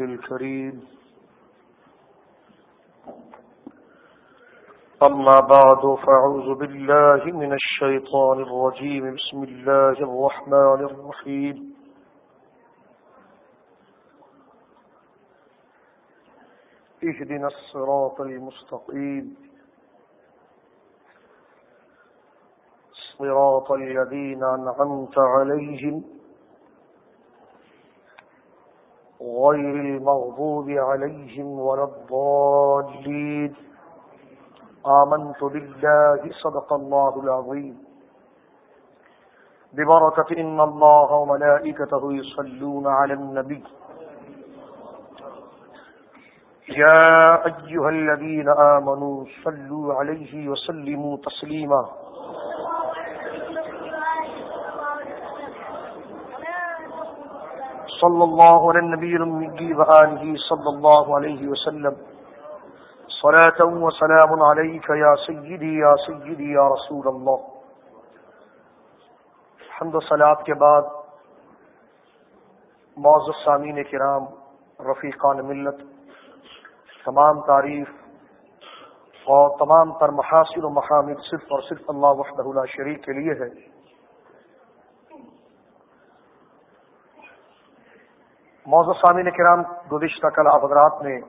الكريم. أما بعد، فأعوذ بالله من الشيطان الرجيم. بسم الله الرحمن الرحيم. اهدنا الصراط المستقيم. صراط الذين أنعمت عليهم غير المغضوب عليهم ولا الضالين. آمنت بالله صدق الله العظيم. ببركة إن الله وملائكته يصلون على النبي. يا أيها الذين آمنوا صلوا عليه وسلموا تسليما. صلى الله على النبي الأمي وآله صلى الله عليه وسلم. صلاة وسلام عليك يا سيدي يا سيدي، يا رسول الله. حمد و صلاة کے بعد معزز سامین کرام، رفیقان ملت، تمام تعریف اور تمام تر محاصر و محامد صرف اور صرف اللہ وحدہ لا شریک کے لیے ہے۔ موضوع سامعین کرام گزشتہ کل آپ حضرات نے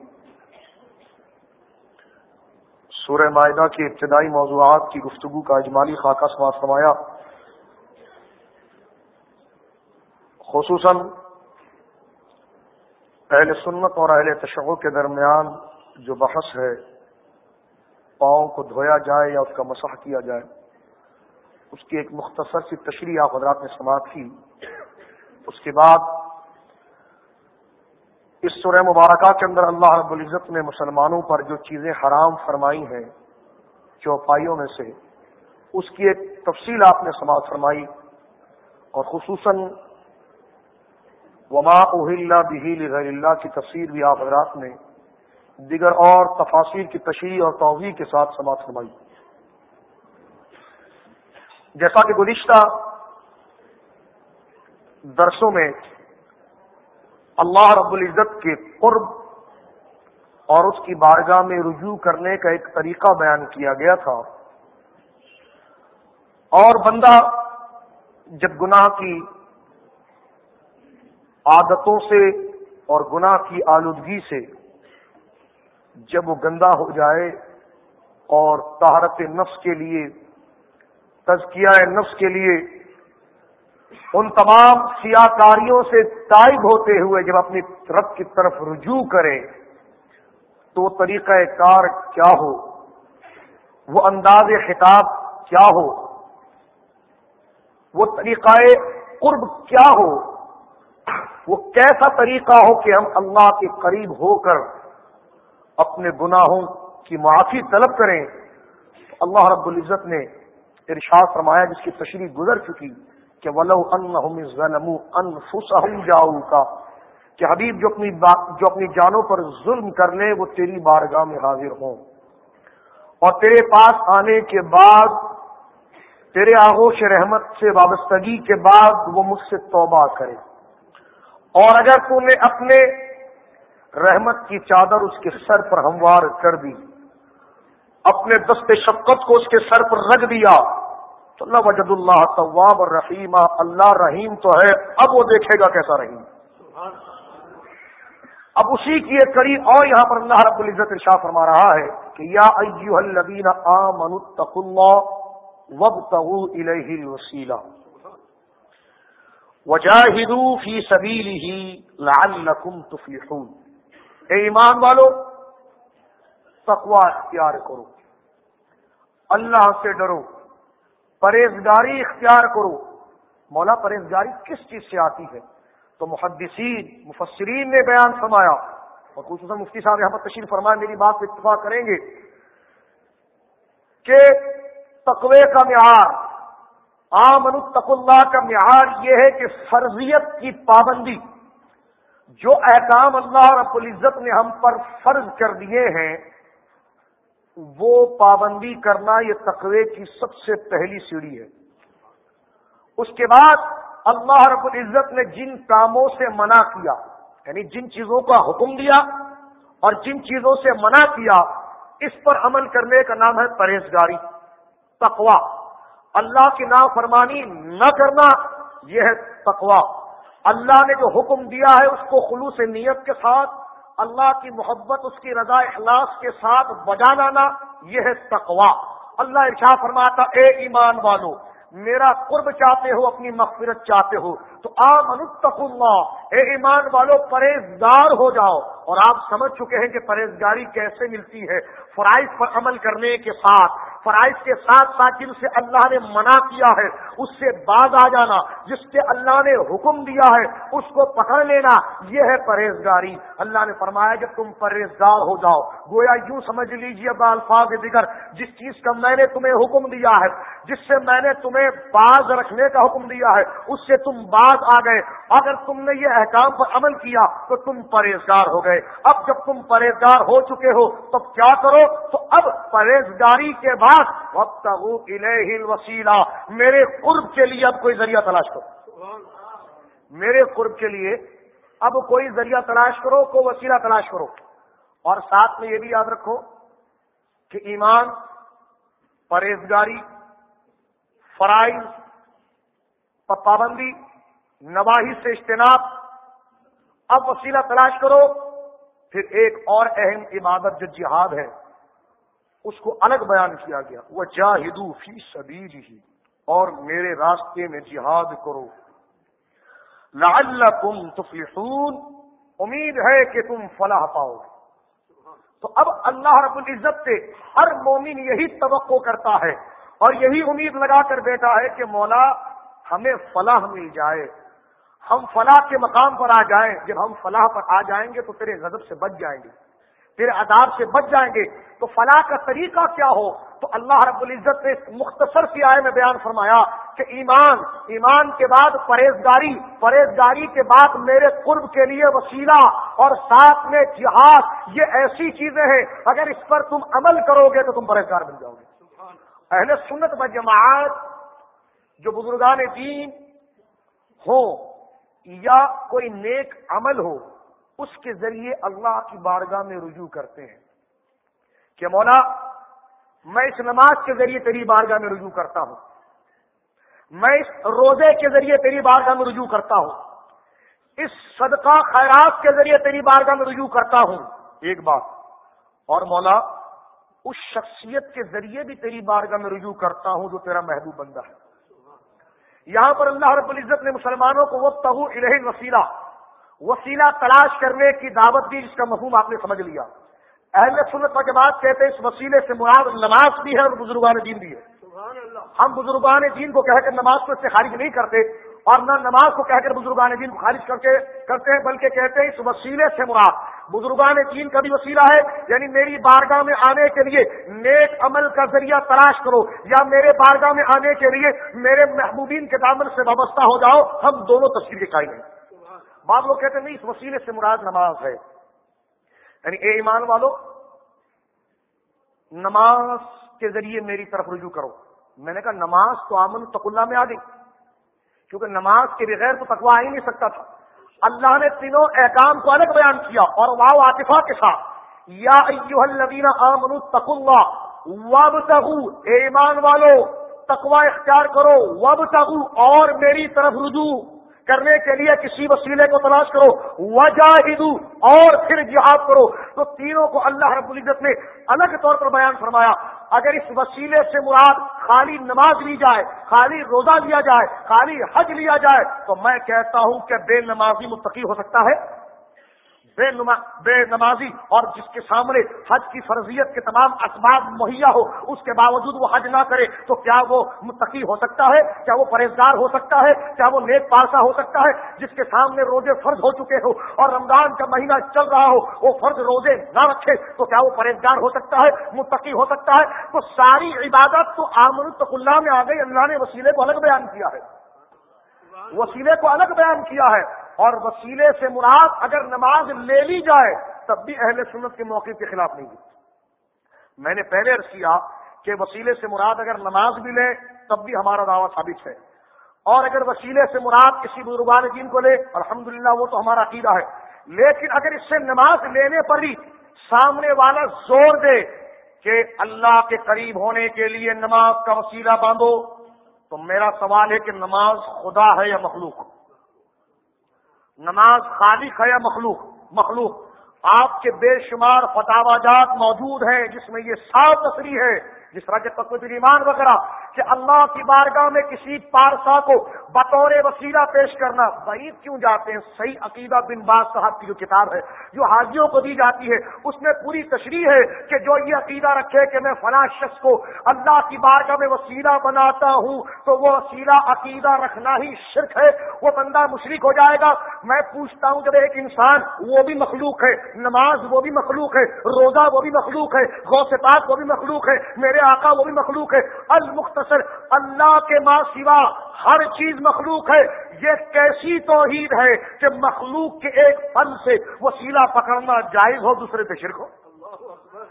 سورہ معاہدہ کے ابتدائی موضوعات کی گفتگو کا اجمالی خاکہ سماعت فرمایا۔ خصوصاً اہل سنت اور اہل تشغ کے درمیان جو بحث ہے، پاؤں کو دھویا جائے یا اس کا مسح کیا جائے، اس کی ایک مختصر سی تشریح آپ حضرات نے سماعت کی۔ اس کے بعد اس سورہ مبارکہ کے اندر اللہ رب العزت نے مسلمانوں پر جو چیزیں حرام فرمائی ہیں، چوپائیوں میں سے، اس کی ایک تفصیل آپ نے سماعت فرمائی اور خصوصاً وما اہل بہیل غیر اللہ کی تفصیل بھی آپ حضرات نے دیگر اور تفاصیر کی تشریح اور توضیع کے ساتھ سماعت فرمائی۔ جیسا کہ گزشتہ درسوں میں اللہ رب العزت کے قرب اور اس کی بارگاہ میں رجوع کرنے کا ایک طریقہ بیان کیا گیا تھا۔ اور بندہ جب گناہ کی عادتوں سے اور گناہ کی آلودگی سے جب وہ گندا ہو جائے اور تہارت نفس کے لیے، تزکیہ نفس کے لیے ان تمام سیاہ کاریوں سے تائب ہوتے ہوئے جب اپنی رب کی طرف رجوع کرے، تو طریقہ کار کیا ہو؟ وہ انداز خطاب کیا ہو؟ وہ طریقہ قرب کیا ہو؟ وہ کیسا طریقہ ہو کہ ہم اللہ کے قریب ہو کر اپنے گناہوں کی معافی طلب کریں؟ اللہ رب العزت نے ارشاد فرمایا، جس کی تشریح گزر چکی۔ کہ ولو ان جاؤ کا کہ حبیب جو اپنی جو اپنی جانوں پر ظلم کر لے، وہ تیری بارگاہ میں حاضر ہوں۔ اور تیرے پاس آنے کے بعد، تیرے آغوش رحمت سے وابستگی کے بعد وہ مجھ سے توبہ کرے۔ اور اگر تو نے اپنے رحمت کی چادر اس کے سر پر ہموار کر دی، اپنے دست شفقت کو اس کے سر پر رکھ دیا تو اللہ وجد اللہ طواب اور اللہ رحیم تو ہے، اب وہ دیکھے گا کیسا رحیم۔ اب اسی کی ایک کڑی اور یہاں پر اللہ رب العزت شاہ فرما رہا ہے کہ یا ایوہ الذین آمنوا اتقوا اللہ وابتغوا الیہ الوسیلہ۔ وجاہدوا فی سبیلہ لعلکم تفلحون۔ اے ایمان والو، تقوی اختیار کرو۔ اللہ سے ڈرو۔ پرہیزگاری اختیار کرو۔ مولا پرہیزگاری کس چیز سے آتی ہے؟ تو محدثین، مفسرین نے بیان فرمایا اور خصوصاً مفتی صاحب یہاں پر تشریف فرمایا میری بات پہ اتفاق کریں گے کہ تقوی کا معیار عام انتق اللہ کا معیار یہ ہے کہ فرضیت کی پابندی، جو احکام اللہ رب العزت نے ہم پر فرض کر دیے ہیں وہ پابندی کرنا یہ تقوی کی سب سے پہلی سیڑھی ہے۔ اس کے بعد اللہ رب العزت نے جن کاموں سے منع کیا یعنی جن چیزوں کا حکم دیا اور جن چیزوں سے منع کیا، اس پر عمل کرنے کا نام ہے پرہیزگاری تقوا اللہ کی نافرمانی نہ کرنا یہ ہے تقوا اللہ نے جو حکم دیا ہے اس کو خلوص نیت کے ساتھ اللہ کی محبت، اس کی رضا، اخلاص کے ساتھ بجا لانا یہ ہے تقوا اللہ ارشا فرماتا، اے ایمان والو، میرا قرب چاہتے ہو، اپنی مغفرت چاہتے ہو تو آپ انتق اللہ۔ اے ایمان والو، پرہیزگار ہو جاؤ۔ اور آپ سمجھ چکے ہیں کہ پرہیزگاری کیسے ملتی ہے۔ فرائض پر عمل کرنے کے ساتھ، فرائض کے ساتھ ساتھ جن سے اللہ نے منع کیا ہے، اس سے باز آ جانا، جس کے اللہ نے حکم دیا ہے، اس کو پکڑ لینا، یہ ہے پرہیزگاری۔ اللہ نے فرمایا کہ تم پرہیزگار ہو جاؤ۔ گویا یوں سمجھ لیجیے الفاظ دیگر، جس چیز کا میں نے تمہیں حکم دیا ہے، جس سے میں نے تمہیں باز رکھنے کا حکم دیا ہے، اس سے تم باز آ گئے۔ اگر تم نے یہ احکام پر عمل کیا تو تم پرہیزگار ہو گئے۔ اب جب تم پرہیزگار ہو چکے ہو تو کیا کرو؟ تو اب پرہیزگاری کے بعد وقت وسیلہ میرے قرب کے لیے اب کوئی ذریعہ تلاش کرو۔ میرے قرب کے لیے اب کوئی ذریعہ تلاش کرو کو وسیلہ تلاش کرو۔ اور ساتھ میں یہ بھی یاد رکھو کہ ایمان، پرہیزگاری، فرائض، پابندی نواحی سے اجتناب، اب وسیلہ تلاش کرو، پھر ایک اور اہم عبادت جو جہاد ہے، اس کو الگ بیان کیا گیا وہ جاہدو فی سبیل ہی اور میرے راستے میں جہاد کرو۔ لعلکم تفلحون، امید ہے کہ تم فلاح پاؤ۔ تو اب اللہ رب العزت سے ہر مومن یہی توقع کرتا ہے اور یہی امید لگا کر بیٹھا ہے کہ مولا ہمیں فلاح مل جائے۔ ہم فلاح کے مقام پر آ جائیں، جب ہم فلاح پر آ جائیں گے تو تیرے غضب سے بچ جائیں گے، تیرے عذاب سے بچ جائیں گے۔ تو فلاح کا طریقہ کیا ہو؟ تو اللہ رب العزت نے مختصر کی آئے میں بیان فرمایا کہ ایمان ایمان کے بعد پرہیزگاری پرہیزگاری کے بعد میرے قرب کے لیے وسیلہ اور ساتھ میں جہاد، یہ ایسی چیزیں ہیں۔ اگر اس پر تم عمل کرو گے تو تم پرہیزگار بن جاؤ گے اہل سنت و جماعت جو بزرگان دین ہو یا کوئی نیک عمل ہو، اس کے ذریعے اللہ کی بارگاہ میں رجوع کرتے ہیں۔ کہ مولا، میں اس نماز کے ذریعے تیری بارگاہ میں رجوع کرتا ہوں۔ میں اس روزے کے ذریعے تیری بارگاہ میں رجوع کرتا ہوں۔ اس صدقہ خیرات کے ذریعے تیری بارگاہ میں رجوع کرتا ہوں۔ ایک بات۔ اور مولا، اس شخصیت کے ذریعے بھی تیری بارگاہ میں رجوع کرتا ہوں جو تیرا محبوب بندہ ہے۔ یہاں پر اللہ رب العزت نے مسلمانوں کو وہ تہو الہ وسیلہ وسیلہ تلاش کرنے کی دعوت دی جس کا مفہوم آپ نے سمجھ لیا۔ اہل سنت بعد کہتے ہیں اس وسیلے سے مراد نماز بھی ہے اور بزرگان دین بھی ہے۔ ہم بزرگان دین کو کہہ کر نماز کو اس سے خارج نہیں کرتے اور نہ نماز کو کہہ کر بزرگان دین کو خارج کر کے کرتے ہیں، بلکہ کہتے ہیں، اس وسیلے سے مراد۔ بزرگان دین کا بھی وسیلہ ہے یعنی میری بارگاہ میں آنے کے لیے نیک عمل کا ذریعہ تلاش کرو، یا میرے بارگاہ میں آنے کے لیے میرے محبوبین کے دامن سے وابستہ ہو جاؤ، ہم دونوں تصویر کے قائم ہیں۔ بعض لوگ کہتے ہیں، نہیں، اس وسیلے سے مراد نماز ہے۔ یعنی اے ایمان والو، نماز کے ذریعے میری طرف رجوع کرو۔ میں نے کہا، نماز تو آمن تک اللہ میں آ گئی۔ کیونکہ نماز کے بغیر تو تقوا آ ہی نہیں سکتا تھا۔ اللہ نے تینوں احکام کو الگ بیان کیا اور واؤ عاطفہ کے ساتھ۔ یا الذین آمن تق اللہ وب اے ایمان والو تقوا اختیار کرو وب اور میری طرف رجوع۔ کرنے کے لیے کسی وسیلے کو تلاش کرو وجہ اور پھر جہاد کرو۔ تو تینوں کو اللہ رب العزت نے الگ طور پر بیان فرمایا، اگر اس وسیلے سے مراد خالی نماز لی جائے، خالی روزہ لیا جائے، خالی حج لیا جائے، تو میں کہتا ہوں کہ بے نمازی متقی ہو سکتا ہے۔ بے نما، بے نمازی اور جس کے سامنے حج کی فرضیت کے تمام اسباب مہیا ہو، اس کے باوجود وہ حج نہ کرے، تو کیا وہ متقی ہو سکتا ہے؟ کیا وہ پرہیزگار ہو سکتا ہے؟ کیا وہ نیک پارسا ہو سکتا ہے؟ جس کے سامنے روزے فرض ہو چکے ہو اور رمضان کا مہینہ چل رہا ہو، وہ فرض روزے نہ رکھے، تو کیا وہ پرہیزگار ہو سکتا ہے؟ متقی ہو سکتا ہے؟ تو ساری عبادت تو آمن اللہ میں آ گئی، اللہ نے وسیلے کو الگ بیان کیا ہے۔ وسیلے کو الگ بیان کیا ہے اور وسیلے سے مراد اگر نماز لے لی جائے تب بھی اہل سنت کے موقع کے خلاف نہیں ہوتی۔ میں نے پہلے عرض کیا کہ وسیلے سے مراد اگر نماز بھی لے تب بھی ہمارا دعویٰ ثابت ہے۔ اور اگر وسیلے سے مراد کسی بزرگان دین کو لے الحمد وہ تو ہمارا عقیدہ ہے۔ لیکن اگر اس سے نماز لینے پر بھی سامنے والا زور دے کہ اللہ کے قریب ہونے کے لیے نماز کا وسیلہ باندھو تو میرا سوال ہے کہ نماز خدا ہے یا مخلوق؟ نماز خالق ہے یا مخلوق؟ مخلوق. آپ کے بے شمار فتح جات موجود ہیں جس میں یہ صاف تصریح ہے جس طرح کے تقوی ایمان وغیرہ، کہ اللہ کی بارگاہ میں کسی پارسا کو بطور وسیلہ پیش کرنا بعید کیوں جاتے ہیں؟ صحیح عقیدہ بن باز صاحب کی جو کتاب ہے، جو حاجیوں کو دی جاتی ہے، اس میں پوری تشریح ہے کہ جو یہ عقیدہ رکھے کہ میں فلاں شخص کو اللہ کی بارگاہ میں وسیلہ بناتا ہوں، تو وہ وسیلہ عقیدہ رکھنا ہی شرک ہے، وہ بندہ مشرک ہو جائے گا۔ میں پوچھتا ہوں، جب ایک انسان وہ بھی مخلوق ہے، نماز وہ بھی مخلوق ہے، روزہ وہ بھی مخلوق ہے، غوث پاک وہ بھی مخلوق ہے، میرے آقا وہ بھی مخلوق ہے، المختصر، اللہ کے ماں سوا ہر چیز مخلوق ہے۔ یہ کیسی توحید ہے کہ مخلوق کے ایک فن سے وسیلہ پکڑنا جائز ہو دوسرے پہ شرک ہو؟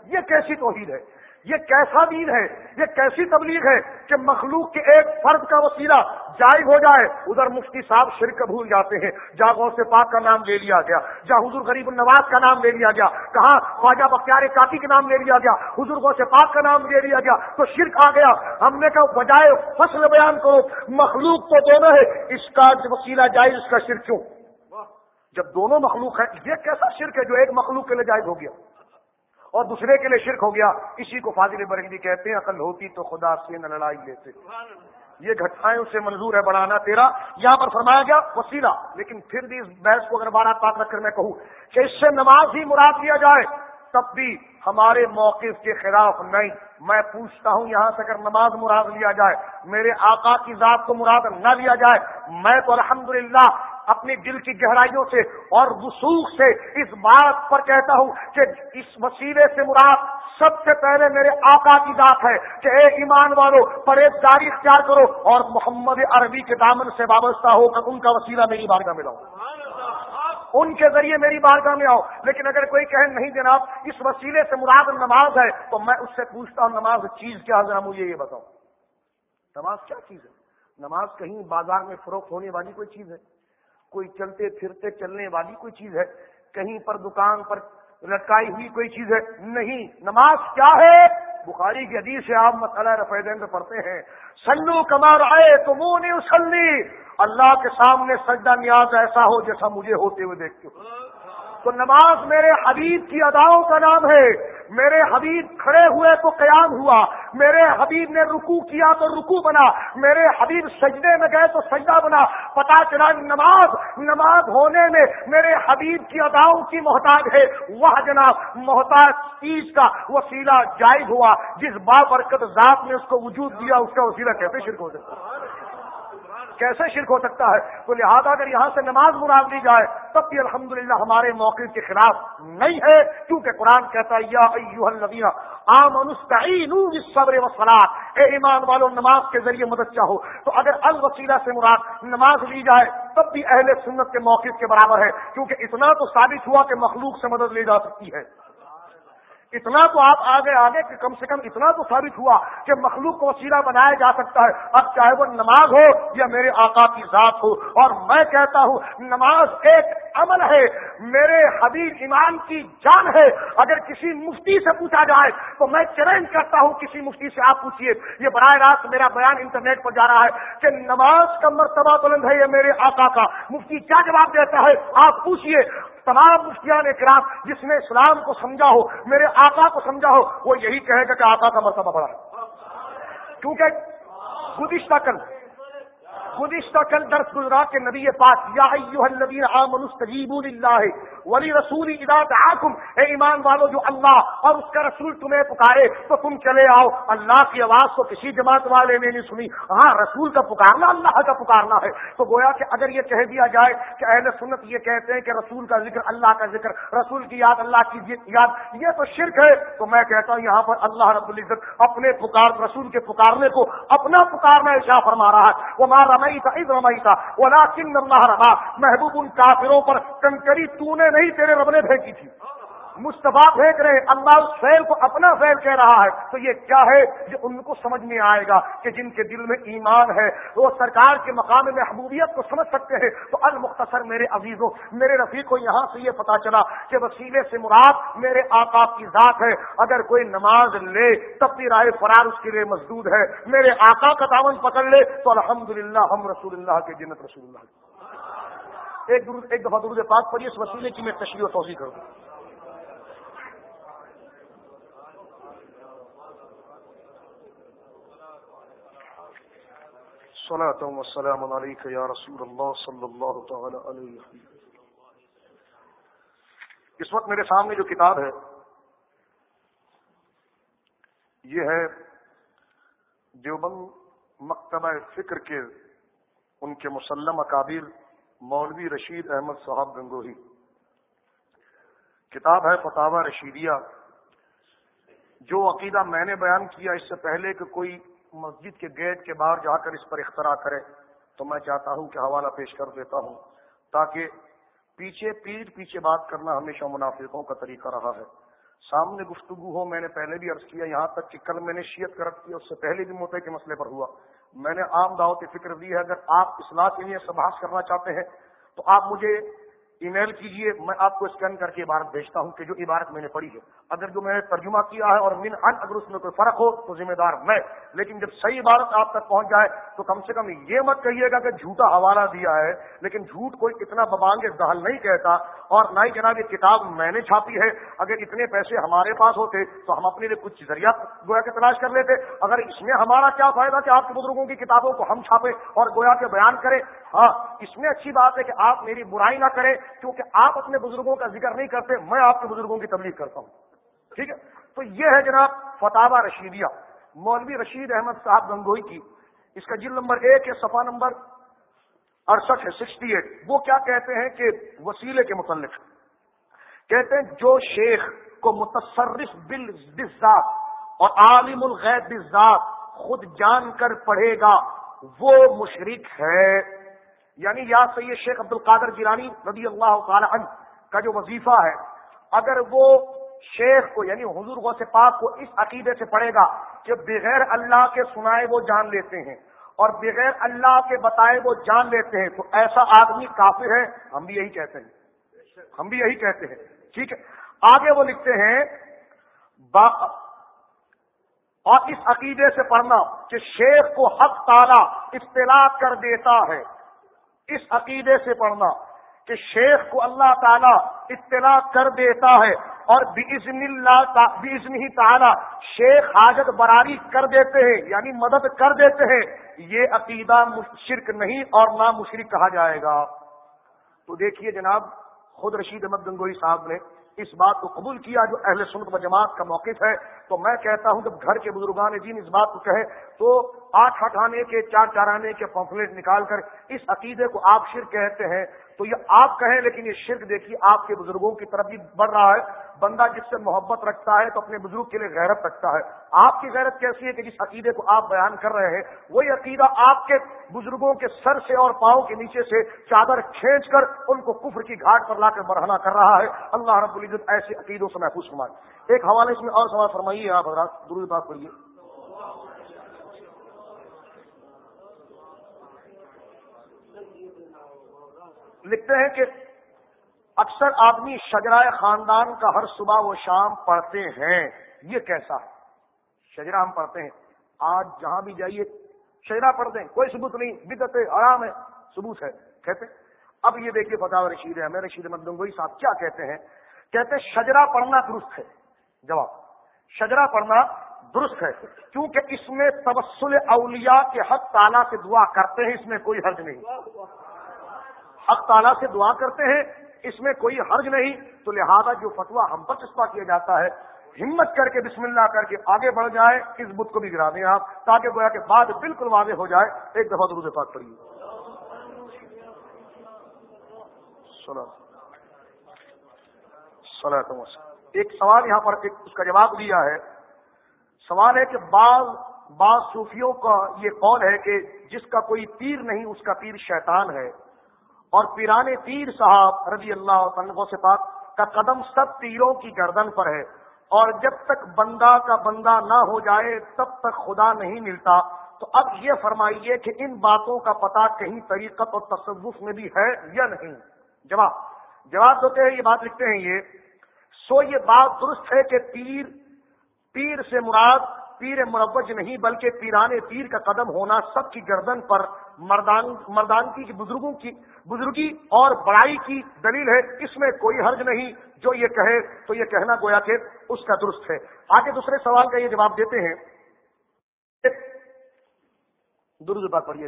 یہ کیسی توحید ہے؟ یہ کیسا دین ہے؟ یہ کیسی تبلیغ ہے کہ مخلوق کے ایک فرد کا وسیلہ جائز ہو جائے؟ ادھر مفتی صاحب شرک بھول جاتے ہیں، جا غوث سے پاک کا نام لے لیا گیا، جا حضور غریب النواز کا نام لے لیا گیا، کہاں خواجہ بختیار کاٹی کا نام لے لیا گیا، حضور غوث پاک کا نام لے لیا گیا، تو شرک آ گیا۔ ہم نے کہا، بجائے فصل بیان کرو مخلوق تو دونوں ہے اس کا وسیلہ جائز، اس کا شرک کیوں؟ جب دونوں مخلوق ہیں، یہ کیسا شرک ہے جو ایک مخلوق کے لیے جائز ہو گیا؟ اور دوسرے کے لیے شرک ہو گیا، اسی کو فاضل برنگی کہتے ہیں، عقل ہوتی تو خدا سے نہ لڑائی لیتے۔ یہ گھٹائیں اسے منظور ہے بڑھانا تیرا۔ یہاں پر فرمایا گیا، وسیلہ۔ لیکن پھر بھی اس بحث کو اگر بارہ پاک رکھ کر میں کہوں کہ اس سے نماز ہی مراد لیا جائے۔ تب بھی ہمارے موقف کے خلاف نہیں۔ میں پوچھتا ہوں یہاں سے اگر نماز مراد لیا جائے، میرے آقا کی ذات کو مراد نہ لیا جائے، میں تو الحمدللہ اپنی دل کی گہرائیوں سے اور وسوخ سے اس بات پر کہتا ہوں کہ اس وسیلے سے مراد سب سے پہلے میرے آقا کی ذات ہے کہ اے ایمان والو، پرہیزگاری اختیار کرو اور محمد عربی کے دامن سے وابستہ ہو کر ان کا وسیلہ میری بارگاہ میں لاؤ۔ ان کے ذریعے میری بارگاہ میں آؤ۔ لیکن اگر کوئی کہے نہیں جناب، اس وسیلے سے مراد نماز ہے، تو میں اس سے پوچھتا ہوں نماز چیز کیا ذرا مجھے یہ بتاؤ۔ نماز کیا چیز ہے؟ نماز کہیں بازار میں فروخت ہونے والی کوئی چیز ہے؟ کوئی چلتے پھرتے چلنے والی کوئی چیز ہے؟ کہیں پر دکان پر لٹکائی ہوئی کوئی چیز ہے؟ نہیں۔ نماز کیا ہے؟ بخاری کی حدیث سے آپ مسئلہ رفیدین میں پڑھتے ہیں۔ سنو کمار آئے تو منہ نہیں اسلی اللہ کے سامنے سجدہ نیاز ایسا ہو جیسا مجھے ہوتے ہوئے دیکھتے ہو۔ تو نماز میرے حبیب کی اداؤں کا نام ہے۔ میرے حبیب کھڑے ہوئے تو قیام ہوا، میرے حبیب نے رکو کیا تو رکو بنا، میرے حبیب سجدے میں گئے تو سجدہ بنا، پتا چلا نماز نماز ہونے میں میرے حبیب کی اداؤں کی محتاج ہے۔ وہ جناب، محتاج چیز کا وسیلہ جائز ہوا، جس بابرکت ذات نے اس کو وجود دیا، اس کا وسیلہ کیسے شرک ہو سکتا؟ کیسے شرک ہو سکتا ہے؟ تو لہٰذا اگر یہاں سے نماز مراد لی جائے، تب بھی الحمدللہ ہمارے موقع کے خلاف نہیں ہے، کیونکہ قرآن کہتا ہے، یا صبر و اے ایمان والو، نماز کے ذریعے مدد چاہو۔ تو اگر الوسیلہ سے مراد نماز لی جائے، تب بھی اہل سنت کے موقف کے برابر ہے، کیونکہ اتنا تو ثابت ہوا کہ مخلوق سے مدد لی جا سکتی ہے۔ اتنا تو آپ آگے آگے کہ کم سے کم اتنا تو ثابت ہوا کہ مخلوق کو وسیلہ بنایا جا سکتا ہے۔ اب چاہے وہ نماز ہو یا میرے آقا کی ذات ہو۔ اور میں کہتا ہوں، نماز ایک عمل ہے۔ میرے حبیب ایمان کی جان ہے۔ اگر کسی مفتی سے پوچھا جائے تو میں چیلنج کرتا ہوں، کسی مفتی سے آپ پوچھیے یہ براہ راست میرا بیان انٹرنیٹ پر جا رہا ہے کہ نماز کا مرتبہ بلند ہے یہ میرے آقا کا۔ مفتی کیا جواب دیتا ہے؟ آپ پوچھیے تمام مفتیان اکرام جس نے اسلام کو سمجھا ہو، میرے آقا کو سمجھا ہو، وہ یہی کہے گا کہ آقا کا مرتبہ بڑا ہے۔ کیونکہ گزشتہ کل گزشتہ کل درس گزرا کے نبی پاک، یا الذین آمنوا استجیبوا للہ ولی رسول اذا دعاکم، اے ایمان والو جو اللہ اور اس کا رسول تمہیں پکارے تو تم چلے آؤ۔ اللہ کی آواز کو کسی جماعت والے نے نہیں سنی۔ ہاں رسول کا پکارنا، اللہ کا پکارنا ہے۔ تو گویا کہ اگر یہ کہہ دیا جائے کہ اہل سنت یہ کہتے ہیں کہ رسول کا ذکر اللہ کا ذکر، رسول کی یاد اللہ کی یاد یہ تو شرک ہے۔ تو میں کہتا ہوں یہاں پر اللہ رب العزت اپنے پکار، رسول کے پکارنے کو اپنا پکارنا اشا فرما رہا ہے۔ وہ مار رمئی تھا عید رمئی تھا وہ اللہ رما محبوب ان کافروں پر کنکری تو نے نہیں تیرے رب نے پھینکی تھی۔ مصطفیٰ پھینک رہے ہیں، اللہ اس فیل کو اپنا فیل کہہ رہا ہے۔ تو یہ کیا ہے جو ان کو سمجھ میں آئے گا کہ جن کے دل میں ایمان ہے، وہ سرکار کے مقام محبوبیت کو سمجھ سکتے ہیں۔ تو المختصر میرے عزیزوں میرے رفیق کو یہاں سے یہ پتا چلا کہ وسیلے سے مراد میرے آقا کی ذات ہے۔ اگر کوئی نماز لے تب بھی رائے فرار اس کے لیے مزدود ہے۔ میرے آقا کا تعاون پکڑ لے تو الحمدللہ ہم رسول اللہ کے جنت رسول اللہ ایک درود، ایک دفعہ درود پاک پڑھیے، اس وسیلے کی میں تشریح و توضیع کروں وسلام یا رسول اللہ صلی اللہ تعالی علیہ اس وقت میرے سامنے جو کتاب ہے، یہ ہے دیوبند مکتبہ فکر کے ان کے مسلم اکابر مولوی رشید احمد صاحب گنگوہی۔ کتاب ہے فتح رشیدیہ۔ جو عقیدہ میں نے بیان کیا اس سے پہلے کہ کوئی مسجد کے گیٹ کے باہر جا کر اس پر اختراع کرے تو میں چاہتا ہوں کہ حوالہ پیش کر دیتا ہوں تاکہ پیچھے پیٹ پیچھے بات کرنا ہمیشہ منافقوں کا طریقہ رہا ہے۔ سامنے گفتگو ہو، میں نے پہلے بھی عرض کیا، یہاں تک کہ کل میں نے شیت کرت کی اس سے پہلے بھی موتے کے مسئلے پر ہوا۔ میں نے عام دعوت فکر دی ہے، اگر آپ اصلاح کے لیے سباس کرنا چاہتے ہیں تو آپ مجھے ای میل کیجیے میں آپ کو اسکین کر کے عبارت بھیجتا ہوں کہ جو عبارت میں نے پڑھی ہے۔ اگر جو میں نے ترجمہ کیا ہے اور من ان اگر اس میں کوئی فرق ہو تو ذمہ دار میں۔ لیکن جب صحیح عبارت آپ تک پہنچ جائے تو کم سے کم یہ مت کہیے گا کہ جھوٹا حوالہ دیا ہے، لیکن جھوٹ کوئی اتنا ببانگ دہل نہیں کہتا اور نہ ہی جناب یہ کتاب میں نے چھاپی ہے۔ اگر اتنے پیسے ہمارے پاس ہوتے تو ہم اپنے لیے کچھ ذریعہ گویا کے تلاش کر لیتے۔ اگر اس میں ہمارا کیا فائدہ کہ آپ کے بزرگوں کی کتابوں کو ہم چھاپے اور گویا کے بیان کریں۔ ہاں اس میں اچھی بات ہے کہ آپ میری برائی نہ کریں، کیونکہ آپ اپنے بزرگوں کا ذکر نہیں کرتے، میں آپ کے بزرگوں کی تبلیغ کرتا ہوں۔ ٹھیک ہے؟ تو یہ ہے جناب فتح رشیدیہ، مولوی رشید احمد صاحب گنگوئی کی۔ اس کا جل نمبر ایک ہے صفا نمبر اڑسٹھ ہے سکسٹی ایٹ وہ کیا کہتے ہیں کہ وسیلے کے متعلق؟ کہتے ہیں جو شیخ کو متصرف بل بزاد اور عالم الغیب بزاد خود جان کر پڑھے گا، وہ مشرق ہے۔ یعنی یا سید شیخ عبد القادر جیلانی رضی اللہ تعالی عنہ کا جو وظیفہ ہے، اگر وہ شیخ کو یعنی حضور غوث پاک کو اس عقیدے سے پڑھے گا کہ بغیر اللہ کے سنائے وہ جان لیتے ہیں اور بغیر اللہ کے بتائے وہ جان لیتے ہیں۔ تو ایسا آدمی کافر ہے؟ ہم بھی یہی کہتے ہیں۔ ہم بھی یہی کہتے ہیں۔ ٹھیک ہے۔ آگے وہ لکھتے ہیں اور اس عقیدے سے پڑھنا کہ شیخ کو حق تالا اطلاع کر دیتا ہے۔ اس عقیدے سے پڑھنا۔ کہ شیخ کو اللہ تعالیٰ اطلاع کر دیتا ہے اور بزن اللہ بزن ہی تعالیٰ شیخ حاجت براری کر دیتے ہیں یعنی مدد کر دیتے ہیں، یہ عقیدہ شرک نہیں اور نہ مشرق کہا جائے گا۔ تو دیکھیے جناب، خود رشید احمد گنگوئی صاحب نے اس بات کو قبول کیا جو اہل سنت و جماعت کا موقف ہے۔ تو میں کہتا ہوں جب گھر کے بزرگان دین اس بات کو کہے تو آٹھ ہٹانے کے، چار چارانے کے پمفلٹ نکال کر اس عقیدے کو آپ شرک کہتے ہیں تو یہ آپ کہیں لیکن یہ شرک دیکھیے آپ کے بزرگوں کی طرف بھی بڑھ رہا ہے۔ بندہ جس سے محبت رکھتا ہے تو اپنے بزرگ کے لیے غیرت رکھتا ہے۔ آپ کی غیرت کیسی ہے کہ جس عقیدے کو آپ بیان کر رہے ہیں، وہی عقیدہ آپ کے بزرگوں کے سر سے اور پاؤں کے نیچے سے چادر کھینچ کر ان کو کفر کی گھاٹ پر لا کر مرحلہ کر رہا ہے۔ اللہ رب العزت ایسے عقیدوں سے محفوظ فرمائے۔ ایک حوالے اس میں اور سوال فرمائیے آپ حضرات، درود بات کریے لکھتے ہیں کہ اکثر آدمی شجرائے خاندان کا ہر صبح و شام پڑھتے ہیں۔ یہ کیسا ہے؟ شجرا ہم پڑھتے ہیں۔ آج جہاں بھی جائیے شجرا پڑھتے ہیں کوئی ثبوت نہیں بدت ہے، آرام ہے، ثبوت ہے۔ کہتے اب یہ دیکھیے فتح رشید ہے ہمیں رشید مدنگوئی صاحب کیا کہتے ہیں؟ کہتے شجرا پڑھنا درست ہے۔ جواب شجرا پڑھنا درست ہے، کیونکہ اس میں تبسل اولیاء کے حق تعالیٰ سے دعا کرتے ہیں، اس میں کوئی حرج نہیں۔ حق تعالیٰ سے دعا کرتے ہیں، اس میں کوئی حرج نہیں۔ تو لہذا جو فتوا ہم پر چسپا کیا جاتا ہے، ہمت کر کے، بسم اللہ کر کے آگے بڑھ جائے اس بت کو بھی گرا دیں آپ، تاکہ گویا کے بعد بالکل واضح ہو جائے۔ ایک دفعہ درود پاک پڑھیے۔ ایک سوال یہاں پر ایک اس کا جواب دیا ہے۔ سوال ہے کہ بعض بعض صوفیوں کا یہ قول ہے کہ جس کا کوئی پیر نہیں، اس کا پیر شیطان ہے۔ اور پیرانے پیر صاحب رضی اللہ عنہ سے پاک کا قدم سب تیروں کی گردن پر ہے۔ اور جب تک بندہ کا بندہ نہ ہو جائے، تب تک خدا نہیں ملتا۔ تو اب یہ فرمائیے کہ ان باتوں کا پتہ کہیں طریقت اور تصوف میں بھی ہے یا نہیں؟ جواب۔ جواب دیتے ہیں یہ بات لکھتے ہیں یہ سو یہ بات درست ہے کہ پیر پیر سے مراد پیر مروج نہیں، بلکہ پیرانے پیر کا قدم ہونا سب کی گردن پر مردان، مردانگی کی بزرگوں کی، بزرگی اور بڑائی کی دلیل ہے۔ اس میں کوئی حرج نہیں۔ جو یہ کہے تو یہ کہنا گویا کہ اس کا درست ہے۔ آگے دوسرے سوال کا یہ جواب دیتے ہیں۔ درد بات پڑھیے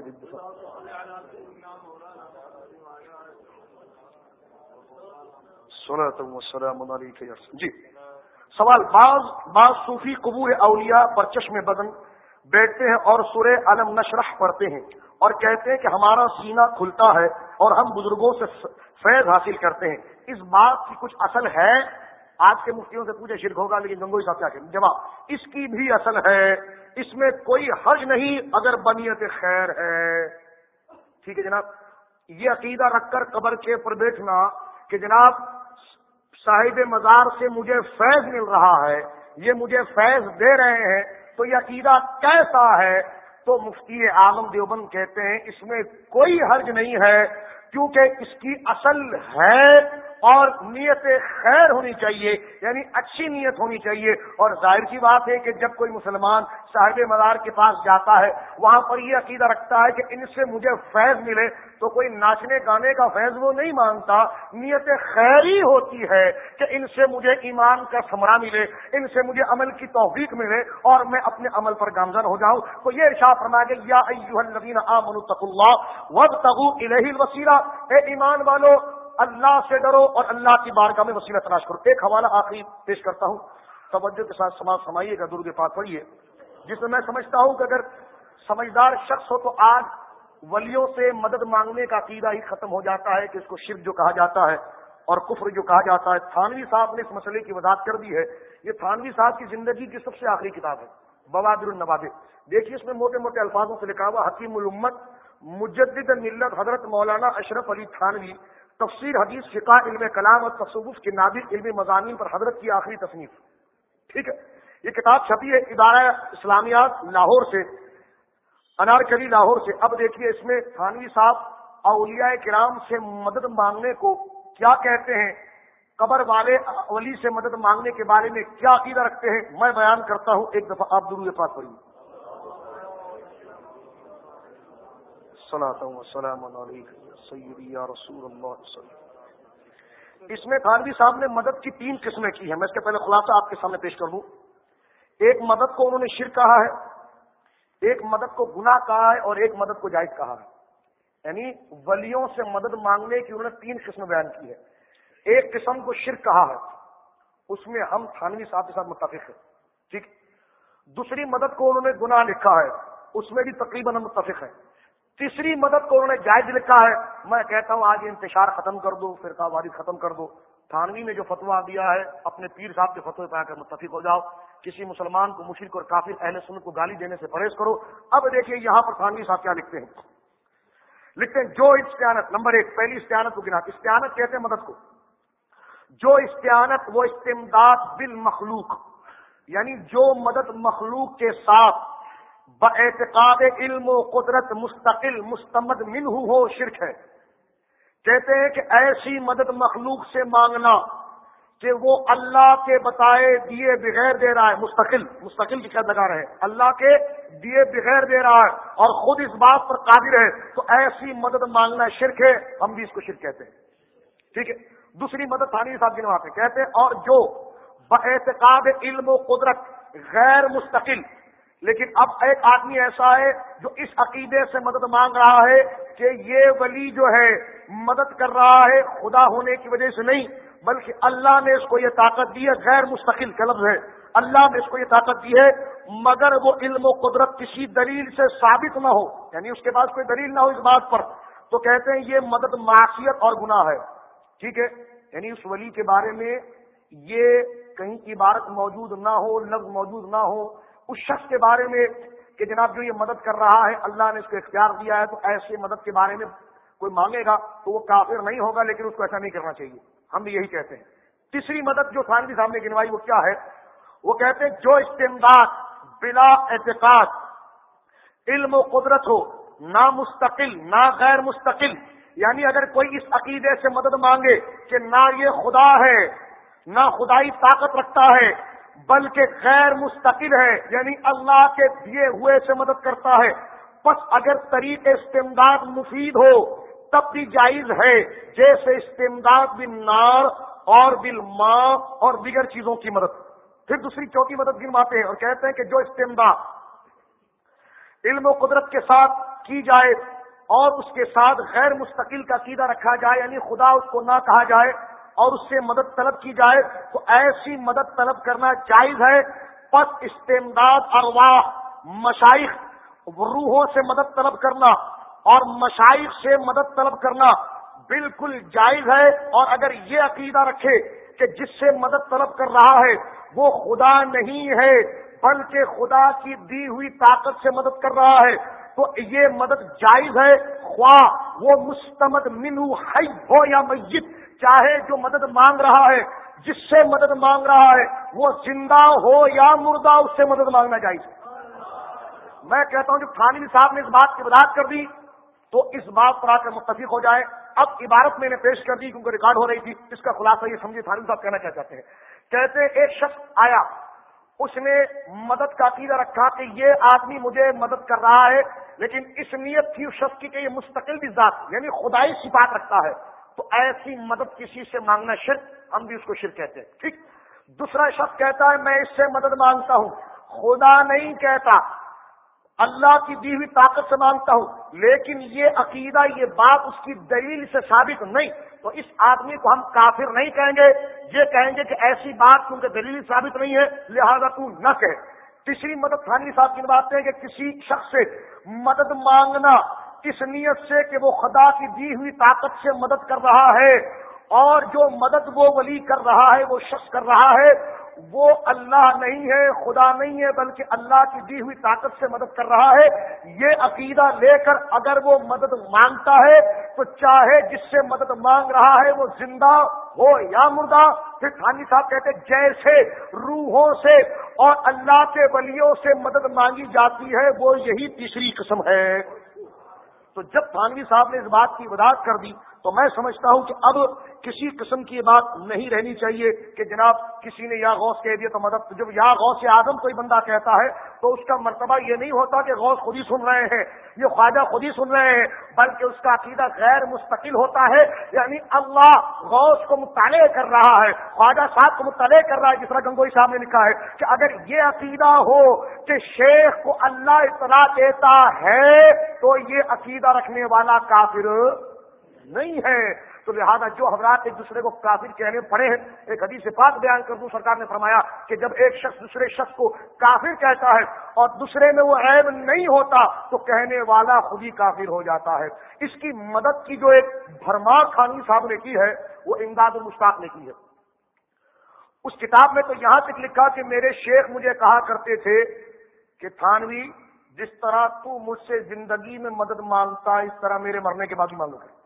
جی. سوال، بعض بعض صوفی قبور اولیاء پر چشم بدن بیٹھتے ہیں اور سورہ علم نشرح پڑھتے ہیں اور کہتے ہیں کہ ہمارا سینہ کھلتا ہے اور ہم بزرگوں سے فیض حاصل کرتے ہیں۔ اس بات کی کچھ اصل ہے؟ آج کے مفتیوں سے پوچھے، شرک ہوگا، لیکن گنگوئی صاحب کیا کہ جواب، اس کی بھی اصل ہے، اس میں کوئی حرج نہیں اگر بنیت خیر ہے۔ ٹھیک ہے جناب، یہ عقیدہ رکھ کر قبر کے پر بیٹھنا کہ جناب صاحب مزار سے مجھے فیض مل رہا ہے، یہ مجھے فیض دے رہے ہیں، تو یہ عقیدہ کیسا ہے؟ تو مفتی عالم دیوبند کہتے ہیں، اس میں کوئی حرج نہیں ہے۔ کیونکہ اس کی اصل ہے اور نیت خیر ہونی چاہیے یعنی اچھی نیت ہونی چاہیے۔ اور ظاہر کی بات ہے کہ جب کوئی مسلمان صاحب مزار کے پاس جاتا ہے، وہاں پر یہ عقیدہ رکھتا ہے کہ ان سے مجھے فیض ملے، تو کوئی ناچنے گانے کا فیض وہ نہیں مانگتا نیت خیر ہی ہوتی ہے کہ ان سے مجھے ایمان کا سمرا ملے، ان سے مجھے عمل کی توفیق ملے اور میں اپنے عمل پر گامزن ہو جاؤں۔ تو یہ ارشاد فرما کہ یا الذین آمنوا اللہ وابتغوا الیہ الوسیلہ۔ اے ایمان والو، اللہ سے ڈرو اور اللہ کی بارگاہ میں وسیلہ تلاش کرو۔ ایک حوالہ آخری پیش کرتا ہوں۔ توجہ کے ساتھ سماج سمائیے گا درد پاک پڑھیے۔ جس میں میں سمجھتا ہوں کہ اگر سمجھدار شخص ہو تو آج ولیوں سے مدد مانگنے کا عقیدہ ہی ختم ہو جاتا ہے کہ اس کو شرک جو کہا جاتا ہے اور کفر جو کہا جاتا ہے۔ تھانوی صاحب نے اس مسئلے کی وضاحت کر دی ہے۔ یہ تھانوی صاحب کی زندگی کی سب سے آخری کتاب ہے، بوادر النواب دیکھیے اس میں موٹے موٹے الفاظوں سے لکھا ہوا، حکیم الامت مجدد ملت حضرت مولانا اشرف علی تھانوی، تفسیر حدیث فقہ علم کلام اور تصوف کے نادر علم مضامین پر حضرت کی آخری تصنیف۔ ٹھیک ہے، یہ کتاب چھپی ہے ادارہ اسلامیات لاہور سے انارکلی لاہور سے۔ اب دیکھیے اس میں تھانوی صاحب اولیاء کرام سے مدد مانگنے کو کیا کہتے ہیں، قبر والے ولی سے مدد مانگنے کے بارے میں کیا عقیدہ رکھتے ہیں، میں بیان کرتا ہوں، ایک دفعہ آپ درود پاک پڑھیے۔ علیکم سیدی یا رسول اللہ اس میں خانوی صاحب نے مدد کی تین قسمیں کی ہیں۔ میں اس کے پہلے خلاصہ آپ کے سامنے پیش کر دوں ایک مدد کو انہوں نے شر کہا ہے، ایک مدد کو گناہ کہا ہے اور ایک مدد کو جائز کہا ہے۔ یعنی ولیوں سے مدد مانگنے کی انہوں نے تین قسم بیان کی ہے ایک قسم کو شرک کہا ہے، اس میں ہم تھانوی صاحب کے ساتھ متفق ہیں۔ ٹھیک۔ دوسری مدد کو انہوں نے گناہ لکھا ہے، اس میں بھی تقریباً ہم متفق ہیں۔ تیسری مدد کو انہوں نے جائز لکھا ہے۔ میں کہتا ہوں، آج انتشار ختم کر دو فرقہ واری ختم کر دو۔ تھانوی نے جو فتوا دیا ہے، اپنے پیر صاحب کے فتوے پہ آ کر متفق ہو جاؤ۔ کسی مسلمان کو مشرق اور کافی اہل سن کو گالی دینے سے پرہیز کرو۔ اب دیکھیے یہاں پر تھانوی صاحب کیا لکھتے ہیں۔ لکھتے ہیں، جو استعانت نمبر ایک، پہلی استعانت کو گنا۔ استعانت کہتے ہیں مدد کو۔ جو استعانت وہ استمداد بالمخلوق یعنی جو مدد مخلوق کے ساتھ اعتقاد علم و قدرت مستقل، مستمد من ہو شرک ہے۔ کہتے ہیں کہ ایسی مدد مخلوق سے مانگنا کہ وہ اللہ کے بتائے دیے بغیر دے رہا ہے، مستقل مستقل کی کیا لگا رہے اللہ کے دیے بغیر دے رہا ہے اور خود اس بات پر قادر ہے۔ تو ایسی مدد مانگنا شرک ہے، ہم بھی اس کو شرک کہتے ہیں۔ ٹھیک ہے؟ دوسری مدد تھانی صاحب کی نواز کہتے ہیں، اور جو اعتقاد علم و قدرت غیر مستقل لیکن اب ایک آدمی ایسا ہے جو اس عقیدے سے مدد مانگ رہا ہے کہ یہ ولی جو ہے مدد کر رہا ہے خدا ہونے کی وجہ سے نہیں، بلکہ اللہ نے اس کو یہ طاقت دی ہے، غیر مستقل کا لفظ ہے۔ اللہ نے اس کو یہ طاقت دی ہے، مگر وہ علم و قدرت کسی دلیل سے ثابت نہ ہو۔ یعنی اس کے پاس کوئی دلیل نہ ہو اس بات پر۔ تو کہتے ہیں یہ مدد معاشیت اور گناہ ہے۔ ٹھیک ہے؟ یعنی اس ولی کے بارے میں یہ کہیں عبارت موجود نہ ہو، لفظ موجود نہ ہو۔ اس شخص کے بارے میں کہ جناب جو یہ مدد کر رہا ہے، اللہ نے اس کو اختیار دیا ہے، تو ایسے مدد کے بارے میں کوئی مانگے گا تو وہ کافر نہیں ہوگا، لیکن اس کو ایسا نہیں کرنا چاہیے۔ ہم بھی یہی کہتے ہیں۔ تیسری مدد جو تھانوی صاحب نے گنوائی وہ کیا ہے؟ وہ کہتے ہیں جو استعمال بلا اعتقاد، علم و قدرت ہو نہ مستقل نہ غیر مستقل یعنی اگر کوئی اس عقیدے سے مدد مانگے کہ نہ یہ خدا ہے، نہ خدائی طاقت رکھتا ہے بلکہ غیر مستقل ہے یعنی اللہ کے دیے ہوئے سے مدد کرتا ہے۔ بس اگر طریق استمداد مفید ہو، تب بھی جائز ہے۔ جیسے استمداد بن نار اور بل ماں اور دیگر چیزوں کی مدد۔ پھر دوسری چوتھی مدد گنواتے ہیں اور کہتے ہیں کہ جو استمداد علم و قدرت کے ساتھ کی جائے اور اس کے ساتھ غیر مستقل کا عقیدہ رکھا جائے یعنی خدا اس کو نہ کہا جائے اور اس سے مدد طلب کی جائے تو ایسی مدد طلب کرنا جائز ہے، پس استمداد ارواح مشائق روحوں سے مدد طلب کرنا اور مشائق سے مدد طلب کرنا بالکل جائز ہے اور اگر یہ عقیدہ رکھے کہ جس سے مدد طلب کر رہا ہے، وہ خدا نہیں ہے، بلکہ خدا کی دی ہوئی طاقت سے مدد کر رہا ہے، تو یہ مدد جائز ہے، خواہ وہ مستمد منو ہائی ہو یا میت۔ چاہے جو مدد مانگ رہا ہے، جس سے مدد مانگ رہا ہے، وہ زندہ ہو یا مردہ، اس سے مدد مانگنا جائز میں کہتا ہوں، جو تھانوی صاحب نے اس بات کی وضاحت کر دی، تو اس بات پر آ کر متفق ہو جائے اب عبارت میں نے پیش کر دی، کیونکہ ریکارڈ ہو رہی تھی، اس کا خلاصہ یہ سمجھے تھانوی صاحب کہنا کیا چاہتے ہیں۔ کہتے ایک شخص آیا، اس نے مدد کا عقیدہ رکھا کہ یہ آدمی مجھے مدد کر رہا ہے، لیکن اس نیت تھی اس شخص کی کہ یہ مستقل بھی ذات یعنی خدائی صفات رکھتا ہے۔ تو ایسی مدد کسی سے مانگنا شرک، ہم بھی اس کو شرک کہتے ہیں۔ ٹھیک؟ دوسرا شخص کہتا ہے، میں اس سے مدد مانگتا ہوں۔ خدا نہیں کہتا، اللہ کی دی ہوئی طاقت سے مانگتا ہوں، لیکن یہ عقیدہ، یہ بات اس کی دلیل سے ثابت نہیں۔ تو اس آدمی کو ہم کافر نہیں کہیں گے، یہ کہیں گے کہ ایسی بات کیونکہ دلیل ثابت نہیں ہے، لہذا تو نہ کہے۔ تیسری مدد خانوی صاحب کی بات ہے کہ کسی شخص سے مدد مانگنا اس نیت سے کہ وہ خدا کی دی ہوئی طاقت سے مدد کر رہا ہے اور جو مدد وہ ولی کر رہا ہے، وہ شخص کر رہا ہے، وہ اللہ نہیں ہے، خدا نہیں ہے، بلکہ اللہ کی دی ہوئی طاقت سے مدد کر رہا ہے۔ یہ عقیدہ لے کر اگر وہ مدد مانگتا ہے، تو چاہے جس سے مدد مانگ رہا ہے، وہ زندہ ہو یا مردہ، پھر تھانی صاحب کہتے جیسے روحوں سے اور اللہ کے ولیوں سے مدد مانگی جاتی ہے، وہ یہی تیسری قسم ہے۔ تو جب تھانوی صاحب نے اس بات کی وضاحت کر دی تو میں سمجھتا ہوں کہ اب کسی قسم کی بات نہیں رہنی چاہیے کہ جناب کسی نے یا غوث کہہ دیا تو مدد جب یا غوث آدم کوئی بندہ کہتا ہے تو اس کا مرتبہ یہ نہیں ہوتا کہ غوث خود ہی سن رہے ہیں، یہ خواجہ خود ہی سن رہے ہیں، بلکہ اس کا عقیدہ غیر مستقل ہوتا ہے یعنی اللہ غوث کو مطالعے کر رہا ہے، خواجہ صاحب کو مطالعے کر رہا ہے، جس طرح گنگوئی صاحب نے لکھا ہے کہ اگر یہ عقیدہ ہو کہ شیخ کو اللہ اطلاع دیتا ہے تو یہ عقیدہ رکھنے والا کافر نہیں ہے، تو لہذا جو حضرات ایک دوسرے کو کافر کہنے پڑے ہیں، ایک حدیث پاک بیان کر دوں، سرکار نے فرمایا کہ جب ایک شخص دوسرے شخص کو کافر کہتا ہے اور دوسرے میں وہ عیب نہیں ہوتا، تو کہنے والا خود ہی کافر ہو جاتا ہے۔ اس کی مدد کی جو ایک بھرما خانی صاحب نے کی ہے، وہ امداد المشتاق نے کی ہے۔ اس کتاب میں تو یہاں تک لکھا کہ میرے شیخ مجھے کہا کرتے تھے کہ، تھانوی، جس طرح تو مجھ سے زندگی میں مدد مانگتا اس طرح میرے مرنے کے بعد بھی مانگو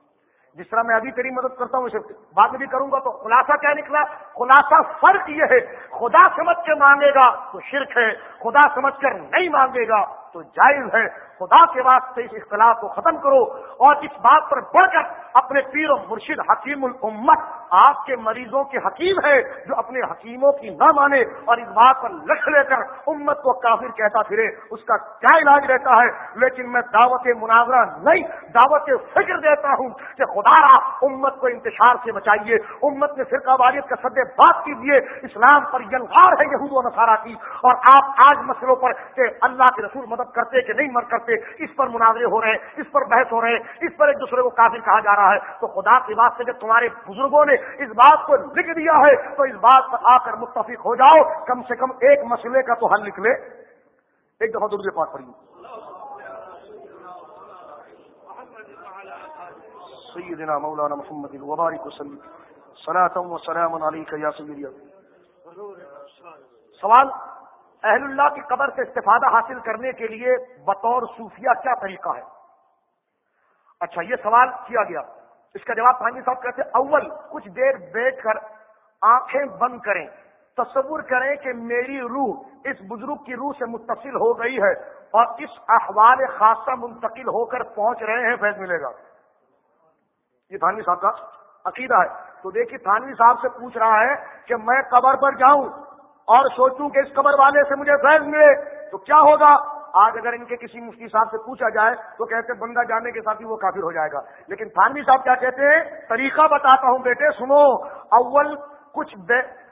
جس طرح میں ابھی تیری مدد کرتا ہوں بعد میں بھی کروں گا تو خلاصہ کیا نکلا؟ خلاصہ فرق یہ ہے، خدا سمجھ کے مانگے گا تو شرک ہے، خدا سمجھ کر نہیں مانگے گا۔ تو جائز ہے۔ خدا کے واسطے اس اختلاف کو ختم کرو اور اس بات پر بڑھ کر اپنے پیر و مرشد حکیم الامت، آپ کے مریضوں کے حکیم ہے جو اپنے حکیموں کی نہ مانے اور اس بات پر لکھ لے کر امت کو کافر کہتا پھرے۔ اس کا کیا علاج رہتا ہے؟ لیکن میں دعوت مناظرہ نہیں، دعوت فکر دیتا ہوں کہ خدا را امت کو انتشار سے بچائیے۔ امت میں فرقہ واریت کا سدے بات کیجیے۔ اسلام پر یلغار ہے یہود و نصارہ کی۔ اور آپ آج مسئلوں پر کہ اللہ کے رسول مدد کرتے کہ نہیں مر کرتے، اس پر مناظرے ہو رہے ہیں، اس پر بحث ہو رہے ہیں، اس پر ایک دوسرے کو کافر کہا جا رہا ہے، تو خدا کی بات سے جب تمہارے بزرگوں نے اس بات کو لکھ دیا ہے، تو اس بات پر آ کر متفق ہو جاؤ، کم سے کم ایک مسئلے کا تو حل لکھ لے۔ ایک دفعہ دوسرے پاس پڑھیے۔ سیدنا مولانا محمد وبارک وسلم سلاتم و سلام علیکہ یا سیدی سوال؟ اہل اللہ کی قبر سے استفادہ حاصل کرنے کے لیے بطور صوفیہ کیا طریقہ ہے؟ اچھا یہ سوال کیا گیا؟ اس کا جواب پانی صاحب کہتے اول کچھ دیر بیٹھ کر آنکھیں بند کریں، تصور کریں کہ میری روح اس بزرگ کی روح سے متصل ہو گئی ہے اور اس احوال خاصہ منتقل ہو کر پہنچ رہے ہیں، فیض ملے گا۔ یہ تھانوی صاحب کا عقیدہ ہے۔ تو دیکھیے، تھانوی صاحب سے پوچھ رہا ہے کہ میں قبر پر جاؤں اور سوچوں کہ اس قبر والے سے مجھے فیض ملے تو کیا ہوگا؟ آج اگر ان کے کسی مفتی صاحب سے پوچھا جائے تو کہتے بندہ جانے کے ساتھ ہی وہ کافر ہو جائے گا۔ لیکن تھانوی صاحب کیا کہتے ہیں؟ طریقہ بتاتا ہوں بیٹے، سنو۔ اول کچھ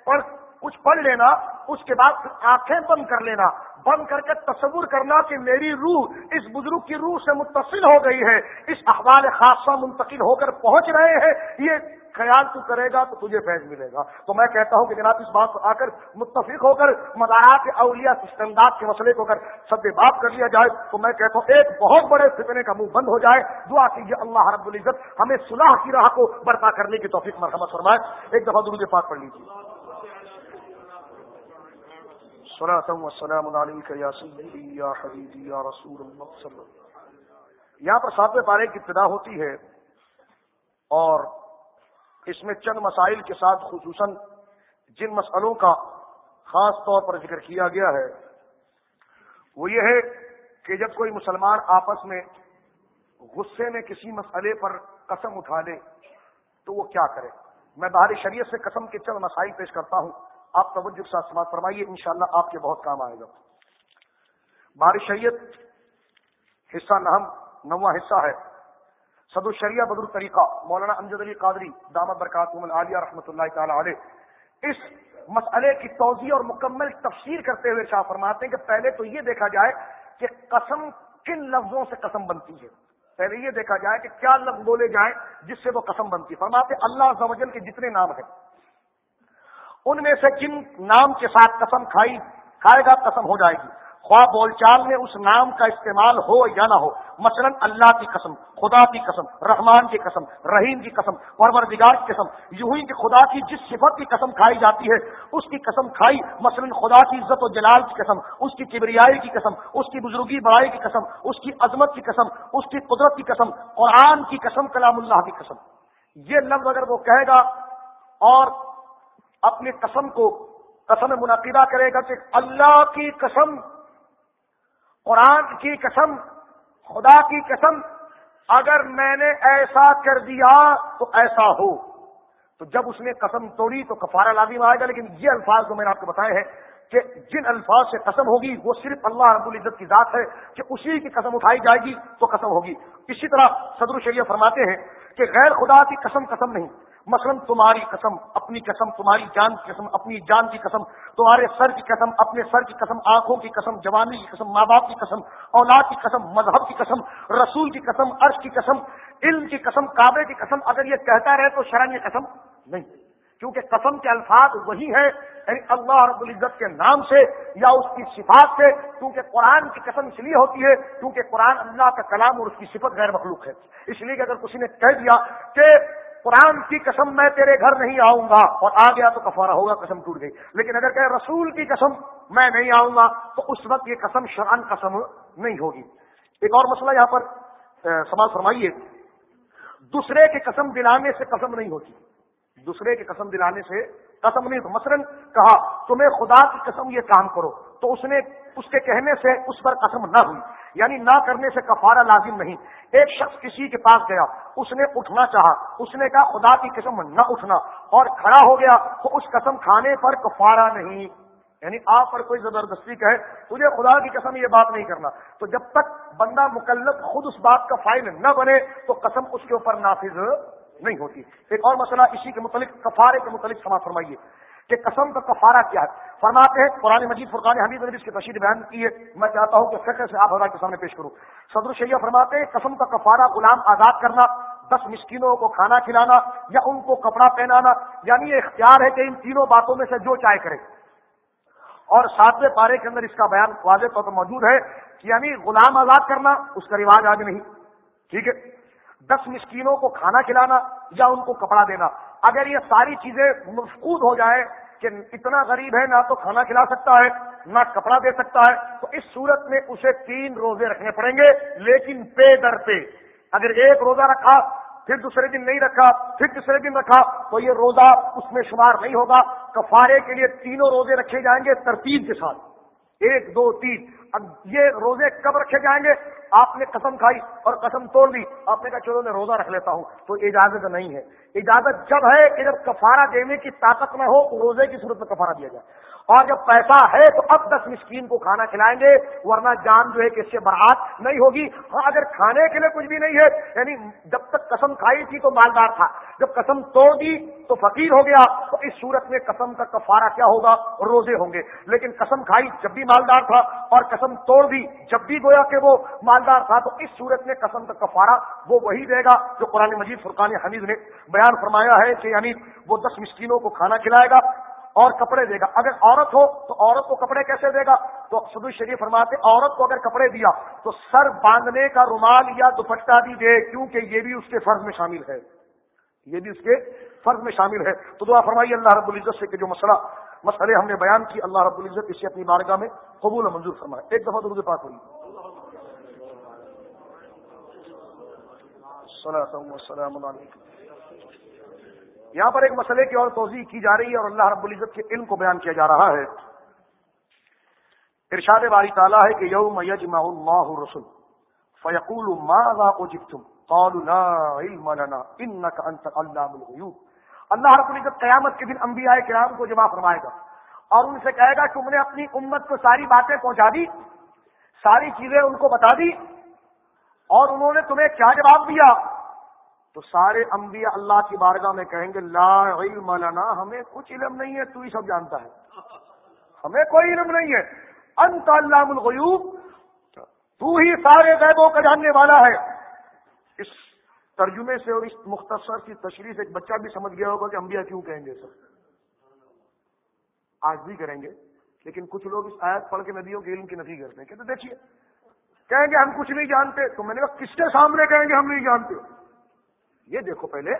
پڑھ کچھ پڑھ لینا، اس کے بعد آنکھیں بند کر لینا۔ بند کر کے تصور کرنا کہ میری روح اس بزرگ کی روح سے متصل ہو گئی ہے، اس احوال خاصہ منتقل ہو کر پہنچ رہے ہیں۔ یہ خیال تو کرے گا تو تجھے فیض ملے گا۔ تو میں کہتا ہوں کہ جناب، اس بات آ کر متفق ہو کر مزارات اولیاء استمداد کے مسئلے کو اگر سب بات کر لیا جائے تو میں کہتا ہوں ایک بہت بڑے فتنے کا منہ بند ہو جائے۔ دعا کیجیے اللہ رب العزت ہمیں صلاح کی راہ کو برپا کرنے کی توفیق مرحمت فرمائے۔ ایک دفعہ درود پاک پڑھ لیجیے۔ رسول یہاں پر ساتویں پارے کی ابتدا ہوتی ہے اور اس میں چند مسائل کے ساتھ خصوصاً جن مسئلوں کا خاص طور پر ذکر کیا گیا ہے۔ وہ یہ ہے کہ جب کوئی مسلمان آپس میں غصے میں کسی مسئلے پر قسم اٹھا لے، تو وہ کیا کرے؟ میں باہر شریعت سے قسم کے چند مسائل پیش کرتا ہوں۔ آپ توجہ کے ساتھ سماعت فرمائیے، انشاءاللہ آپ کے بہت کام آئے گا۔ بار شریعت حصہ نہم نواں حصہ ہے۔ صد الشریعہ بدر طریقہ، مولانا امجد علی قادری دامت برکات عالیہ رحمۃ اللہ تعالی علیہ۔ اس مسئلے کی توضیع اور مکمل تفسیر کرتے ہوئے شاہ فرماتے ہیں کہ پہلے تو یہ دیکھا جائے کہ قسم کن لفظوں سے قسم بنتی ہے۔ پہلے یہ دیکھا جائے کہ کیا لفظ بولے جائیں جس سے وہ قسم بنتی ہے۔ فرماتے اللہ زوجل کے جتنے نام ہیں، ان میں سے جن نام کے ساتھ قسم کھائی، کھائے گا، قسم ہو جائے گی۔ خواہ بول چال میں اس نام کا استعمال ہو یا نہ ہو مثلا اللہ کی قسم خدا کی قسم رحمان کی قسم رحیم کی قسم پروردگار کی قسم یوں ہی کہ خدا کی جس صفت کی قسم کھائی جاتی ہے اس کی قسم کھائی مثلا خدا کی عزت و جلال کی قسم اس کی کبریائی کی قسم اس کی بزرگی بڑائی کی قسم اس کی عظمت کی قسم اس کی قدرت کی قسم قرآن کی قسم کلام اللہ کی قسم یہ لفظ اگر وہ کہے گا اور اپنی قسم کو قسم منعقدہ کرے گا کہ اللہ کی قسم قرآن کی قسم، خدا کی قسم، اگر میں نے ایسا کر دیا تو ایسا ہو۔ تو جب اس نے قسم توڑی تو کفارہ لازم آئے گا، لیکن یہ الفاظ جو میں نے آپ کو بتائے ہیں کہ جن الفاظ سے قسم ہوگی، وہ صرف اللہ رب العزت کی ذات ہے کہ اسی کی قسم اٹھائی جائے گی تو قسم ہوگی۔ اسی طرح صدر الشریعہ فرماتے ہیں کہ غیر خدا کی قسم قسم نہیں۔ مثلا تمہاری قسم اپنی قسم تمہاری جان کی قسم اپنی جان کی قسم تمہارے سر کی قسم اپنے سر کی قسم آنکھوں کی قسم جوانی کی قسم ماں باپ کی قسم اولاد کی قسم مذہب کی قسم رسول کی قسم عرش کی قسم علم کی قسم کعبے کی قسم اگر یہ کہتا رہے تو شرح قسم نہیں کیونکہ قسم کے الفاظ وہی ہیں یعنی اللہ رب العزت کے نام سے یا اس کی صفات سے کیونکہ قرآن کی قسم اس لیے ہوتی ہے کیونکہ قرآن اللہ کا کلام اور اس کی صفت غیر مخلوق ہے اس لیے کہ اگر کسی نے کہہ دیا کہ قرآن کی قسم میں تیرے گھر نہیں آؤں گا اور آ گیا تو کفارہ ہوگا، قسم ٹوٹ گئی۔ لیکن اگر کہ رسول کی قسم میں نہیں آؤں گا تو اس وقت یہ قسم شران قسم نہیں ہوگی۔ ایک اور مسئلہ یہاں پر سوال فرمائیے۔ دوسرے کی قسم دلانے سے قسم نہیں ہوتی۔ دوسرے کی قسم دلانے سے قسم نہیں، مثلا کہا، تمہیں خدا کی قسم یہ کام کرو۔ تو اس نے اس کے کہنے سے اس پر قسم نہ ہوئی۔ یعنی نہ کرنے سے کفارہ لازم نہیں۔ ایک شخص کسی کے پاس گیا، اس نے اٹھنا چاہا۔ اس نے کہا، خدا کی قسم نہ اٹھنا۔ اور کھڑا ہو گیا، تو اس قسم کھانے پر کفارہ نہیں۔ یعنی آپ پر کوئی زبردستی کہے تجھے خدا کی قسم یہ بات نہیں کرنا۔ تو جب تک بندہ مکلف خود اس بات کا فائل نہ بنے، تو قسم اس کے اوپر نافذ نہیں ہوتی۔ ایک اور مسئلہ اسی کے متعلق، کفارے کے متعلق سما فرمائیے کہ قسم کا کفارہ کیا ہے۔ فرماتے ہیں، قرآن مجید، فرقان حمید نے اس کی تشہیر بیان کی ہے۔ میں چاہتا ہوں کہ فکر سے آپ حضرات کے سامنے پیش کروں۔ صدر شیعہ فرماتے ہیں، قسم کا کفارہ غلام آزاد کرنا، دس مسکینوں کو کھانا کھلانا یا ان کو کپڑا پہنانا یعنی یہ اختیار ہے کہ ان تینوں باتوں میں سے جو چائے کرے۔ اور ساتویں پارے کے اندر اس کا بیان واضح طور پر موجود ہے کہ یعنی غلام آزاد کرنا، اس کا رواج آج نہیں۔ ٹھیک ہے؟ دس مسکینوں کو کھانا کھلانا یا ان کو کپڑا دینا۔ اگر یہ ساری چیزیں مفقود ہو جائے کہ اتنا غریب ہے، نہ تو کھانا کھلا سکتا ہے، نہ کپڑا دے سکتا ہے، تو اس صورت میں اسے تین روزے رکھنے پڑیں گے، لیکن پے در پے۔ اگر ایک روزہ رکھا، پھر دوسرے دن نہیں رکھا، پھر تیسرے دن رکھا، تو یہ روزہ اس میں شمار نہیں ہوگا۔ کفارے کے لیے تینوں روزے رکھے جائیں گے ترتیب کے ساتھ۔ ایک، دو، تین۔ اب یہ روزے کب رکھے جائیں گے؟ آپ نے قسم کھائی اور قسم توڑ دی۔ آپ نے کہا چلو میں روزہ رکھ لیتا ہوں۔ تو اجازت نہیں ہے۔ اجازت جب ہے کہ جب کفارہ دینے کی طاقت نہ ہو، روزے کی صورت میں کفارہ دیا جائے۔ اور جب پیسہ ہے تو اب دس مسکین کو کھانا کھلائیں گے، ورنہ جان جو ہے کہ اس سے برات نہیں ہوگی۔ ہاں اگر کھانے کے لیے کچھ بھی نہیں ہے یعنی جب تک قسم کھائی تھی تو مالدار تھا۔ جب قسم توڑ دی تو فقیر ہو گیا۔ تو اس صورت میں قسم کا کفارہ کیا ہوگا؟ روزے ہوں گے۔ لیکن قسم کھائی جب بھی بھی مالدار تھا اور قسم توڑ دی جب بھی گویا کہ وہ مالدار تھا تو اس صورت میں قسم کا کفارہ وہ وہی دے گا جو قرآن مجید فرقان حمید نے بیان فرمایا ہے کہ یعنی وہ دس مسکینوں کو کھانا کھلائے گا اور کپڑے دے گا۔ اگر عورت ہو تو عورت کو کپڑے کیسے دے گا؟ تو سدو شریف فرماتے عورت کو اگر کپڑے دیا تو سر باندھنے کا رومال یا دوپٹہ بھی دے، کیونکہ یہ بھی اس کے فرض میں شامل ہے۔ یہ بھی اس کے فرض میں شامل ہے۔ تو دعا فرمائیے اللہ رب العزت سے کہ جو مسئلہ مسئلے ہم نے بیان کی، اللہ رب العزت اسے اپنی بارگاہ میں قبول و منظور فرمائے۔ ایک دفعہ تو مجھے پاس ہوئی یہاں پر ایک مسئلے کی اور توضیح کی جا رہی ہے اور اللہ رب العزت کے علم کو بیان کیا جا رہا ہے۔ ارشاد باری تعالیٰ ہے کہ یوم یجمع اللہ رسول فیقول ماذا اجبتم؟ قالوا لا علم لنا انك انت علام الغیوب۔ اللہ رب العزت قیامت کے دن انبیاء کرام کو جمع فرمائے گا اور ان سے کہے گا تم نے اپنی امت کو ساری باتیں پہنچا دی، ساری چیزیں ان کو بتا دی اور انہوں نے تمہیں کیا جواب دیا؟ تو سارے انبیاء اللہ کی بارگاہ میں کہیں گے، لا علم لنا، ہمیں کچھ علم نہیں ہے، تو ہی سب جانتا ہے۔ ہمیں کوئی علم نہیں ہے۔ انت علام الغیوب، تو ہی سارے غیبوں کا جاننے والا ہے۔ اس ترجمے سے اور اس مختصر کی تشریح سے ایک بچہ بھی سمجھ گیا ہوگا کہ انبیاء کیوں کہیں گے سر۔ آج بھی کریں گے، لیکن کچھ لوگ اس آیت پڑھ کے ندیوں کے علم کی نفی کرتے ہیں۔ کہ دیکھیے، کہیں گے ہم کچھ نہیں جانتے، تو میں نے کہا، کس کے سامنے کہیں گے ہم نہیں جانتے؟ یہ دیکھو پہلے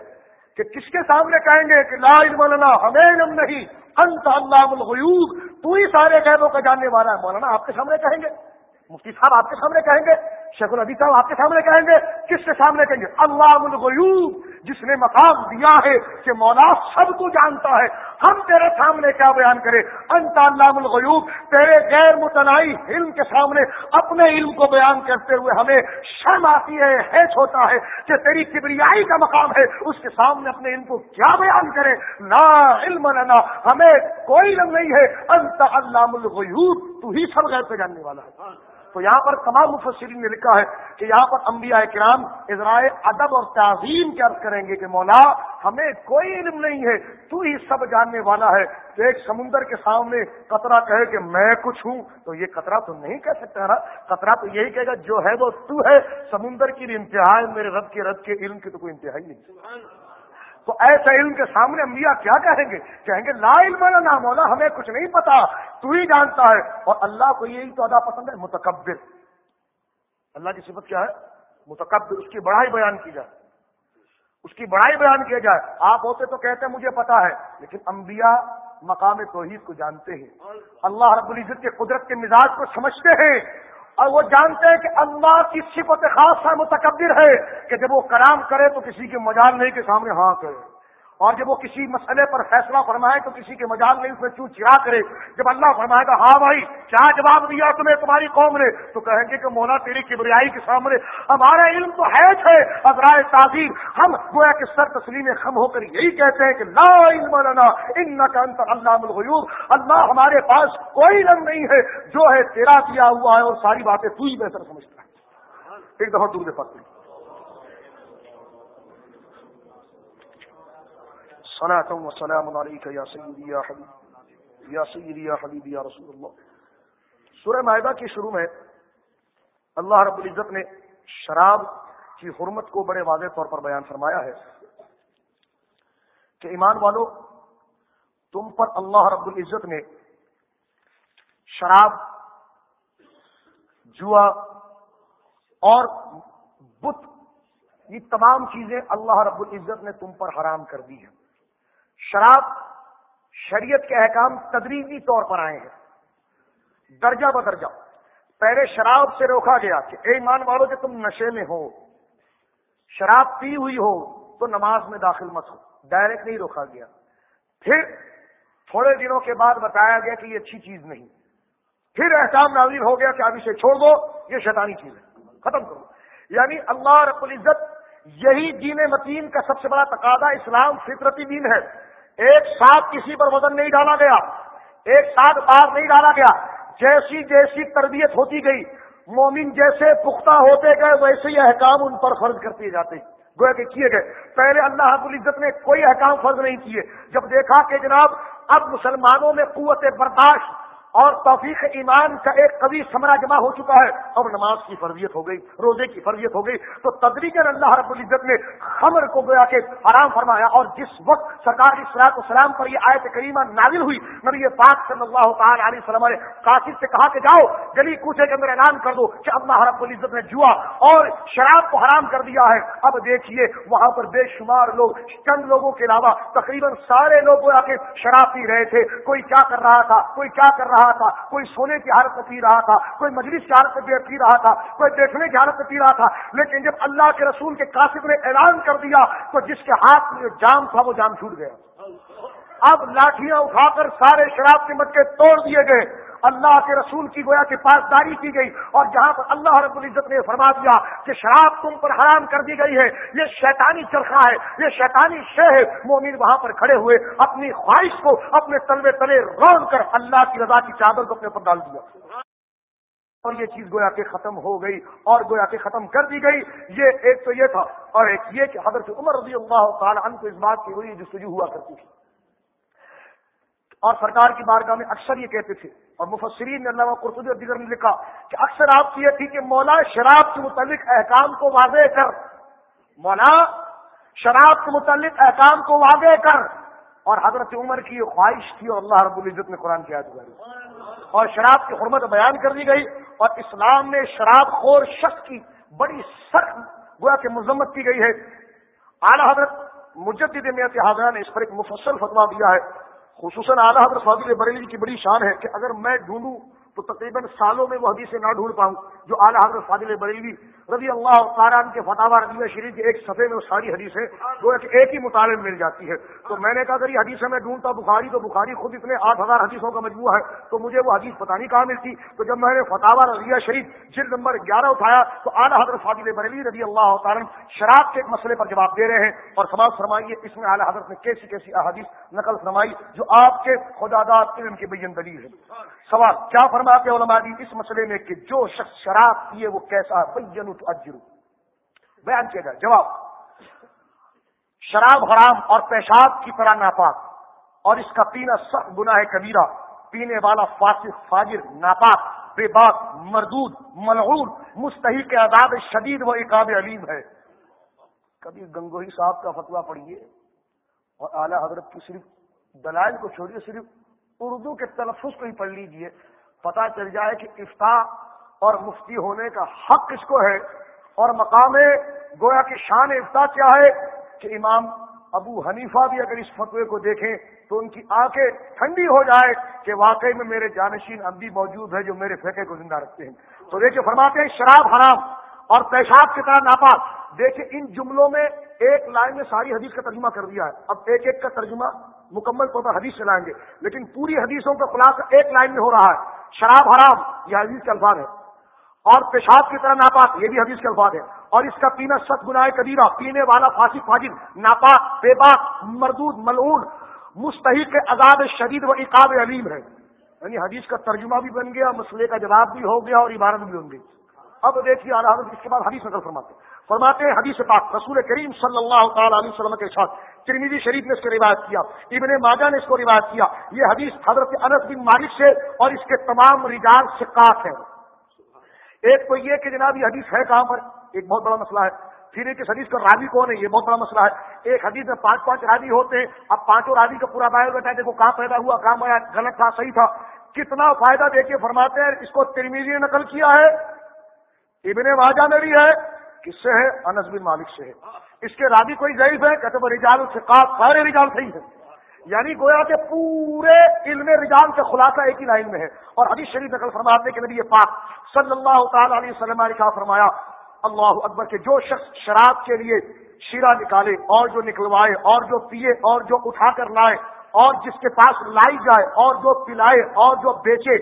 کہ کس کے سامنے کہیں گے کہ لا علم لنا، ہمیں علم نہیں، انت اللہ الغیوب، تو ہی سارے قیدوں کا جاننے والا ہے۔ مولانا، آپ کے سامنے کہیں گے؟ مفتی صاحب، آپ کے سامنے کہیں گے؟ شیخ الدی صاحب آپ کے سامنے کہیں گے، کس کے سامنے کہیں گے؟ اللہ الغیوب، جس نے مقام دیا ہے کہ مولا سب کو جانتا ہے۔ ہم تیرے سامنے کیا بیان کرے انت اللہ الغیوب، تیرے غیر متنائی علم کے سامنے اپنے علم کو بیان کرتے ہوئے ہمیں شرم آتی ہے حیث ہوتا ہے کہ تیری کبریائی کا مقام ہے، اس کے سامنے اپنے علم کو کیا بیان کرے نا علم لنا، ہمیں کوئی علم نہیں ہے۔ انت اللہ الغیوب، تو ہی سب غیر پہ جاننے والا ہے۔ تو یہاں پر تمام مفسرین نے لکھا ہے کہ یہاں پر انبیاء کرام ازرائے ادب اور تعظیم کیا کریں گے کہ مولا، ہمیں کوئی علم نہیں ہے، تو ہی سب جاننے والا ہے۔ تو ایک سمندر کے سامنے قطرہ کہے کہ میں کچھ ہوں، تو یہ قطرہ تو نہیں کہہ سکتا نا۔ قطرہ تو یہی کہے گا، جو ہے وہ تو ہے۔ سمندر کی انتہائی، میرے رب کے رب کے علم کی تو کوئی انتہائی نہیں۔ تو ایسے علم کے سامنے انبیاء کیا کہیں گے؟ کہیں گے، لا علم نہ مولا، ہمیں کچھ نہیں پتا۔ تو ہی جانتا ہے۔ اور اللہ کو یہی تو ادا پسند ہے، متکبر۔ اللہ کی صفت کیا ہے؟ متکبر۔ اس کی بڑائی بیان کی جائے۔ اس کی بڑائی بیان کیا جائے۔ آپ ہوتے تو کہتے ہیں مجھے پتا ہے۔ لیکن انبیاء مقام توحید کو جانتے ہیں۔ اللہ رب العزت کے قدرت کے مزاج کو سمجھتے ہیں۔ اور وہ جانتے ہیں کہ اللہ کی صفت خاصہ متکبر ہے کہ جب وہ کرام کرے تو کسی کے مجال نہیں کے سامنے ہاں کرے اور جب وہ کسی مسئلے پر فیصلہ فرمائے تو کسی کے مجال نہیں اس میں چو چرا کرے۔ جب اللہ فرمائے گا ہاں بھائی، کیا جواب دیا تمہیں تمہاری قوم نے؟ تو کہیں گے کہ مولا تیری کبریائی کے سامنے ہمارا علم تو ہے تھے ازرائے تعظیم۔ ہم گویا کے سر تسلیم خم ہو کر یہی کہتے ہیں کہ لا علم لنا ان کا انتر اللہ الغیوب۔ اللہ ہمارے پاس کوئی علم نہیں ہے، جو ہے تیرا کیا ہوا ہے اور ساری باتیں تو ہی بہتر سمجھتا ہے۔ ایک دفعہ دور دے صلاة وسلام عليك يا سيدي يا حبيب يا سيدي يا حبيبي يا رسول اللہ سورہ معاہدہ کے شروع میں اللہ رب العزت نے شراب کی حرمت کو بڑے واضح طور پر بیان فرمایا ہے کہ ایمان والو، تم پر اللہ رب العزت نے شراب، جوا اور بت، یہ تمام چیزیں اللہ رب العزت نے تم پر حرام کر دی ہیں۔ شراب، شریعت کے احکام تدریجی طور پر آئے ہیں۔ درجہ بدرجہ۔ پہلے شراب سے روکا گیا کہ اے ایمان والو کہ تم نشے میں ہو، شراب پی ہوئی ہو، تو نماز میں داخل مت ہو۔ ڈائریکٹ نہیں روکا گیا۔ پھر تھوڑے دنوں کے بعد بتایا گیا کہ یہ اچھی چیز نہیں۔ پھر احکام نازل ہو گیا کہ اب اسے چھوڑ دو، یہ شیطانی چیز ہے۔ ختم کرو۔ یعنی اللہ رب العزت یہی دین متین کا سب سے بڑا تقاضا اسلام فطرتی دین ہے۔ ایک ساتھ کسی پر وزن نہیں ڈالا گیا، ایک ساتھ بار نہیں ڈالا گیا، جیسی جیسی تربیت ہوتی گئی، مومن جیسے پختہ ہوتے گئے، ویسے ہی احکام ان پر فرض کرتے جاتے۔ گویا کہ کیے گئے۔ پہلے اللہ رب العزت نے کوئی احکام فرض نہیں کیے۔ جب دیکھا کہ جناب اب مسلمانوں میں قوت برداشت اور توفیق ایمان کا ایک قوی سمرا جمع ہو چکا ہے۔ اب نماز کی فرضیت ہو گئی، روزے کی فرضیت ہو گئی۔ تو تدریجن اللہ رب العزت نے خمر کو گویا کے حرام فرمایا اور جس وقت سرکار اسلاط السلام پر یہ آیت کریمہ نازل ہوئی، نبی پاک صلی اللہ تعالی علیہ وسلم نے کاشر سے کہا کہ جاؤ، گلی کوچے کے اندر اعلان کر دو کہ اللہ رب العزت نے جوا اور شراب کو حرام کر دیا ہے۔ اب دیکھیے، وہاں پر بے شمار لوگ، چند لوگوں کے علاوہ تقریباً سارے لوگ گویا کے شراب پی رہے تھے۔ کوئی کیا کر رہا تھا؟ کوئی کیا کر رہا رہا تھا، کوئی سونے کی حالت میں پی رہا تھا، کوئی مجلس کی حالت میں پی رہا تھا، کوئی دیکھنے کی حالت میں پی رہا تھا، لیکن جب اللہ کے رسول کے کاشف نے اعلان کر دیا، تو جس کے ہاتھ میں جو جام تھا، وہ جام چھوٹ گیا۔ اب لاٹیاں اٹھا کر سارے شراب کے مٹکے توڑ دیے گئے۔ اللہ کے رسول کی گویا کی پاسداری کی گئی اور جہاں پر اللہ رب العزت نے فرما دیا کہ شراب تم پر حرام کر دی گئی ہے، یہ شیطانی چرخا ہے، یہ شیطانی شہ ہے۔ مومن وہاں پر کھڑے ہوئے اپنی خواہش کو اپنے تلوے تلے رون کر اللہ کی رضا کی چادر کو اپنے اوپر ڈال دیا۔ اور یہ چیز گویا کے ختم ہو گئی اور گویا کے ختم کر دی گئی۔ یہ ایک تو یہ تھا اور ایک یہ کہ حضرت عمر رضی اللہ تعالیٰ عنہ کو اس بات کی ہوئی جستجو ہوا کرتی تھی۔ اور سرکار کی بارگاہ میں اکثر یہ کہتے تھے۔ اور مفسرین نے اللہ قرطبی اور دیگر نے لکھا کہ اکثر آپ کی یہ تھی کہ مولا شراب کے متعلق احکام کو واضح کر۔ مولا شراب کے متعلق احکام کو واضح کر۔ اور حضرت عمر کی یہ خواہش تھی اور اللہ رب العزت نے قرآن کی گزاری اور شراب کی حرمت بیان کر دی گئی۔ اور اسلام میں شراب خور شخص کی بڑی سخت گویا کہ مذمت کی گئی ہے۔ اعلی حضرت مجدد میں حاضرہ نے اس پر ایک مفصل فتوا دیا ہے۔ خصوصاً اعلیٰ حضرت فاضل بریلی کی بڑی شان ہے کہ اگر میں ڈھونڈوں تو تقریباً سالوں میں وہ حدیثیں نہ ڈھونڈ پاؤں۔ جو اعلیٰ حضرت فاضل بریلی رضی اللہ تعالیٰ کے فتح رضی شریف کے ایک صفحے میں وہ ساری حدیثیں جو ایک ہی مطالعے میں مل جاتی ہے تو میں نے کہا اگر یہ حدیثیں میں ڈھونڈتا بخاری تو بخاری خود اتنے آٹھ ہزار حدیثوں کا مجموعہ ہے تو مجھے وہ حدیث پتہ نہیں کہاں ملتی۔ تو جب میں نے فتح رضیہ شریف جلد نمبر گیارہ اٹھایا تو اعلیٰ حضرت فاضل بریلی رضی اللہ تعالیٰ شراب کے ایک مسئلے پر جواب دے رہے ہیں اور سماج فرمائیے اس میں اعلیٰ حضرت نے کیسی کیسی احادیث نقل فرمائی جو آپ کے خدا داد علم کی بین دلیل ہے سوال، کیا فرماتے علماء دی اس مسئلے میں کہ جو شخص شراب پیے وہ کیسا بین اجرو بیان کیا جائے، جواب۔ شراب حرام اور پیشاب کی طرح ناپاک، اور اس کا پینا سخت گناہ کبیرہ، پینے والا فاسق، فاجر، ناپاک، بے باک، مردود، ملعون، مستحق عذاب شدید و اقاب علیم ہے۔ کبھی گنگوہی صاحب کا فتوا پڑھیے اور اعلی حضرت کی صرف دلائل کو چھوڑیے، صرف اردو کے تلفظ کو ہی پڑھ لیجیے پتا چل جائے کہ افتا اور مفتی ہونے کا حق کس کو ہے اور مقام گویا کی شان افتا کیا ہے کہ امام ابو حنیفہ بھی اگر اس فتوے کو دیکھیں تو ان کی آنکھیں ٹھنڈی ہو جائے کہ واقعی میں میرے جانشین اب بھی موجود ہے جو میرے فیقے کو زندہ رکھتے ہیں۔ تو دیکھیے فرماتے ہیں شراب حرام اور پیشاب کی طرح ناپاک۔ دیکھیں ان جملوں میں ایک لائن میں ساری حدیث کا ترجمہ کر دیا ہے۔ اب ایک ایک کا ترجمہ مکمل طور پر حدیث چلائیں گے۔ لیکن پوری حدیثوں کا خلاصہ ایک لائن میں ہو رہا ہے۔ شراب حرام، یہ حدیث کے الفاظ ہے اور پیشاب کی طرح ناپاک، یہ بھی حدیث کے الفاظ ہے اور اس کا پینا ست گناہ کبیرہ، پینے والا پھانسی فاجر، ناپاک، بے باک، مردود، ملعون، مستحق، عذاب شدید و اقاب علیم ہے یعنی حدیث کا ترجمہ بھی بن گیا، مسئلے کا جواب بھی ہو گیا اور عبارت بھی بن گئی۔ اب دیکھیے اس کے بعد حدیث نقل فرماتے فرماتے ہیں حدیث پاک، رسول کریم صلی اللہ تعالی علیہ وسلم کے ساتھ ترمیدی شریف نے اس کو روایت کیا، ابن ماجہ نے اس کو روایت کیا۔ یہ حدیث حضرت انس بن مالک سے اور اس کے تمام رجال سے کاف ہے ایک تو یہ کہ جناب یہ حدیث ہے کہاں پر؟ ایک بہت بڑا مسئلہ ہے۔ پھر ایک اس حدیث کا راوی کون ہے؟ یہ بہت بڑا مسئلہ ہے۔ ایک حدیث میں پانچ پانچ راوی ہوتے ہیں، اب پانچوں راوی کا پورا بایو بیٹھا دیکھو کہاں پیدا ہوا، کہاں آیا غلط تھا، صحیح تھا۔ کتنا فائدہ دے کے فرماتے ہیں، اس کو ترمیزی نے نقل کیا ہے۔ ابن واجہ میں بھی ہے۔ کس سے ہے؟ انس بن مالک سے ہے۔ اس کے رابی کوئی ضعیف ہے؟ کہتے وہ رجال سے سارے رجال صحیح ہے یعنی گویا کہ پورے علم رجال کا خلاصہ ایک ہی لائن میں ہے۔ اور حدیث شریف نقل فرماتے کہ نبی پاک صلی اللہ تعالی علیہ وسلم نے کہا، فرمایا، اللہ اکبر کے جو شخص شراب کے لیے شیرہ نکالے اور جو نکلوائے اور جو پیے اور جو اٹھا کر لائے اور جس کے پاس لائی جائے اور جو پلائے اور جو بیچے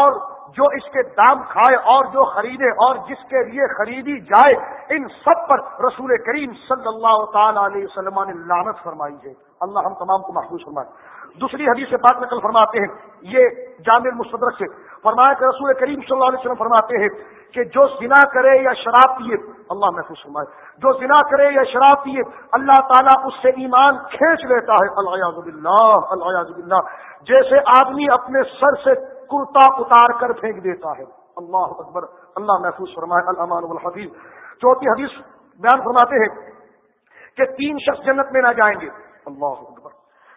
اور جو اس کے دام کھائے اور جو خریدے اور جس کے لیے خریدی جائے، ان سب پر رسول کریم صلی اللہ تعالی علیہ وسلم نے لانت فرمائی ہے۔ اللہ ہم تمام کو محفوظ فرمائے۔ دوسری حدیث سے بات نقل فرماتے ہیں۔ یہ جامع مستدرک سے فرمایا کہ رسول کریم صلی اللہ علیہ وسلم فرماتے ہیں کہ جو زنا کرے یا شراب پیے، اللہ محفوظ فرمائے۔ جو زنا کرے یا شراب پیے، اللہ تعالیٰ اس سے ایمان کھینچ لیتا ہے۔ اللہ اللہ جیسے آدمی اپنے سر سے کرتا اتار کر پھینک دیتا ہے۔ اللہ اکبر، اللہ محفوظ فرمائے المان الحفیظ چوتھی حدیث بیان فرماتے ہیں کہ تین شخص جنت میں نہ جائیں گے۔ اللہ اکبر۔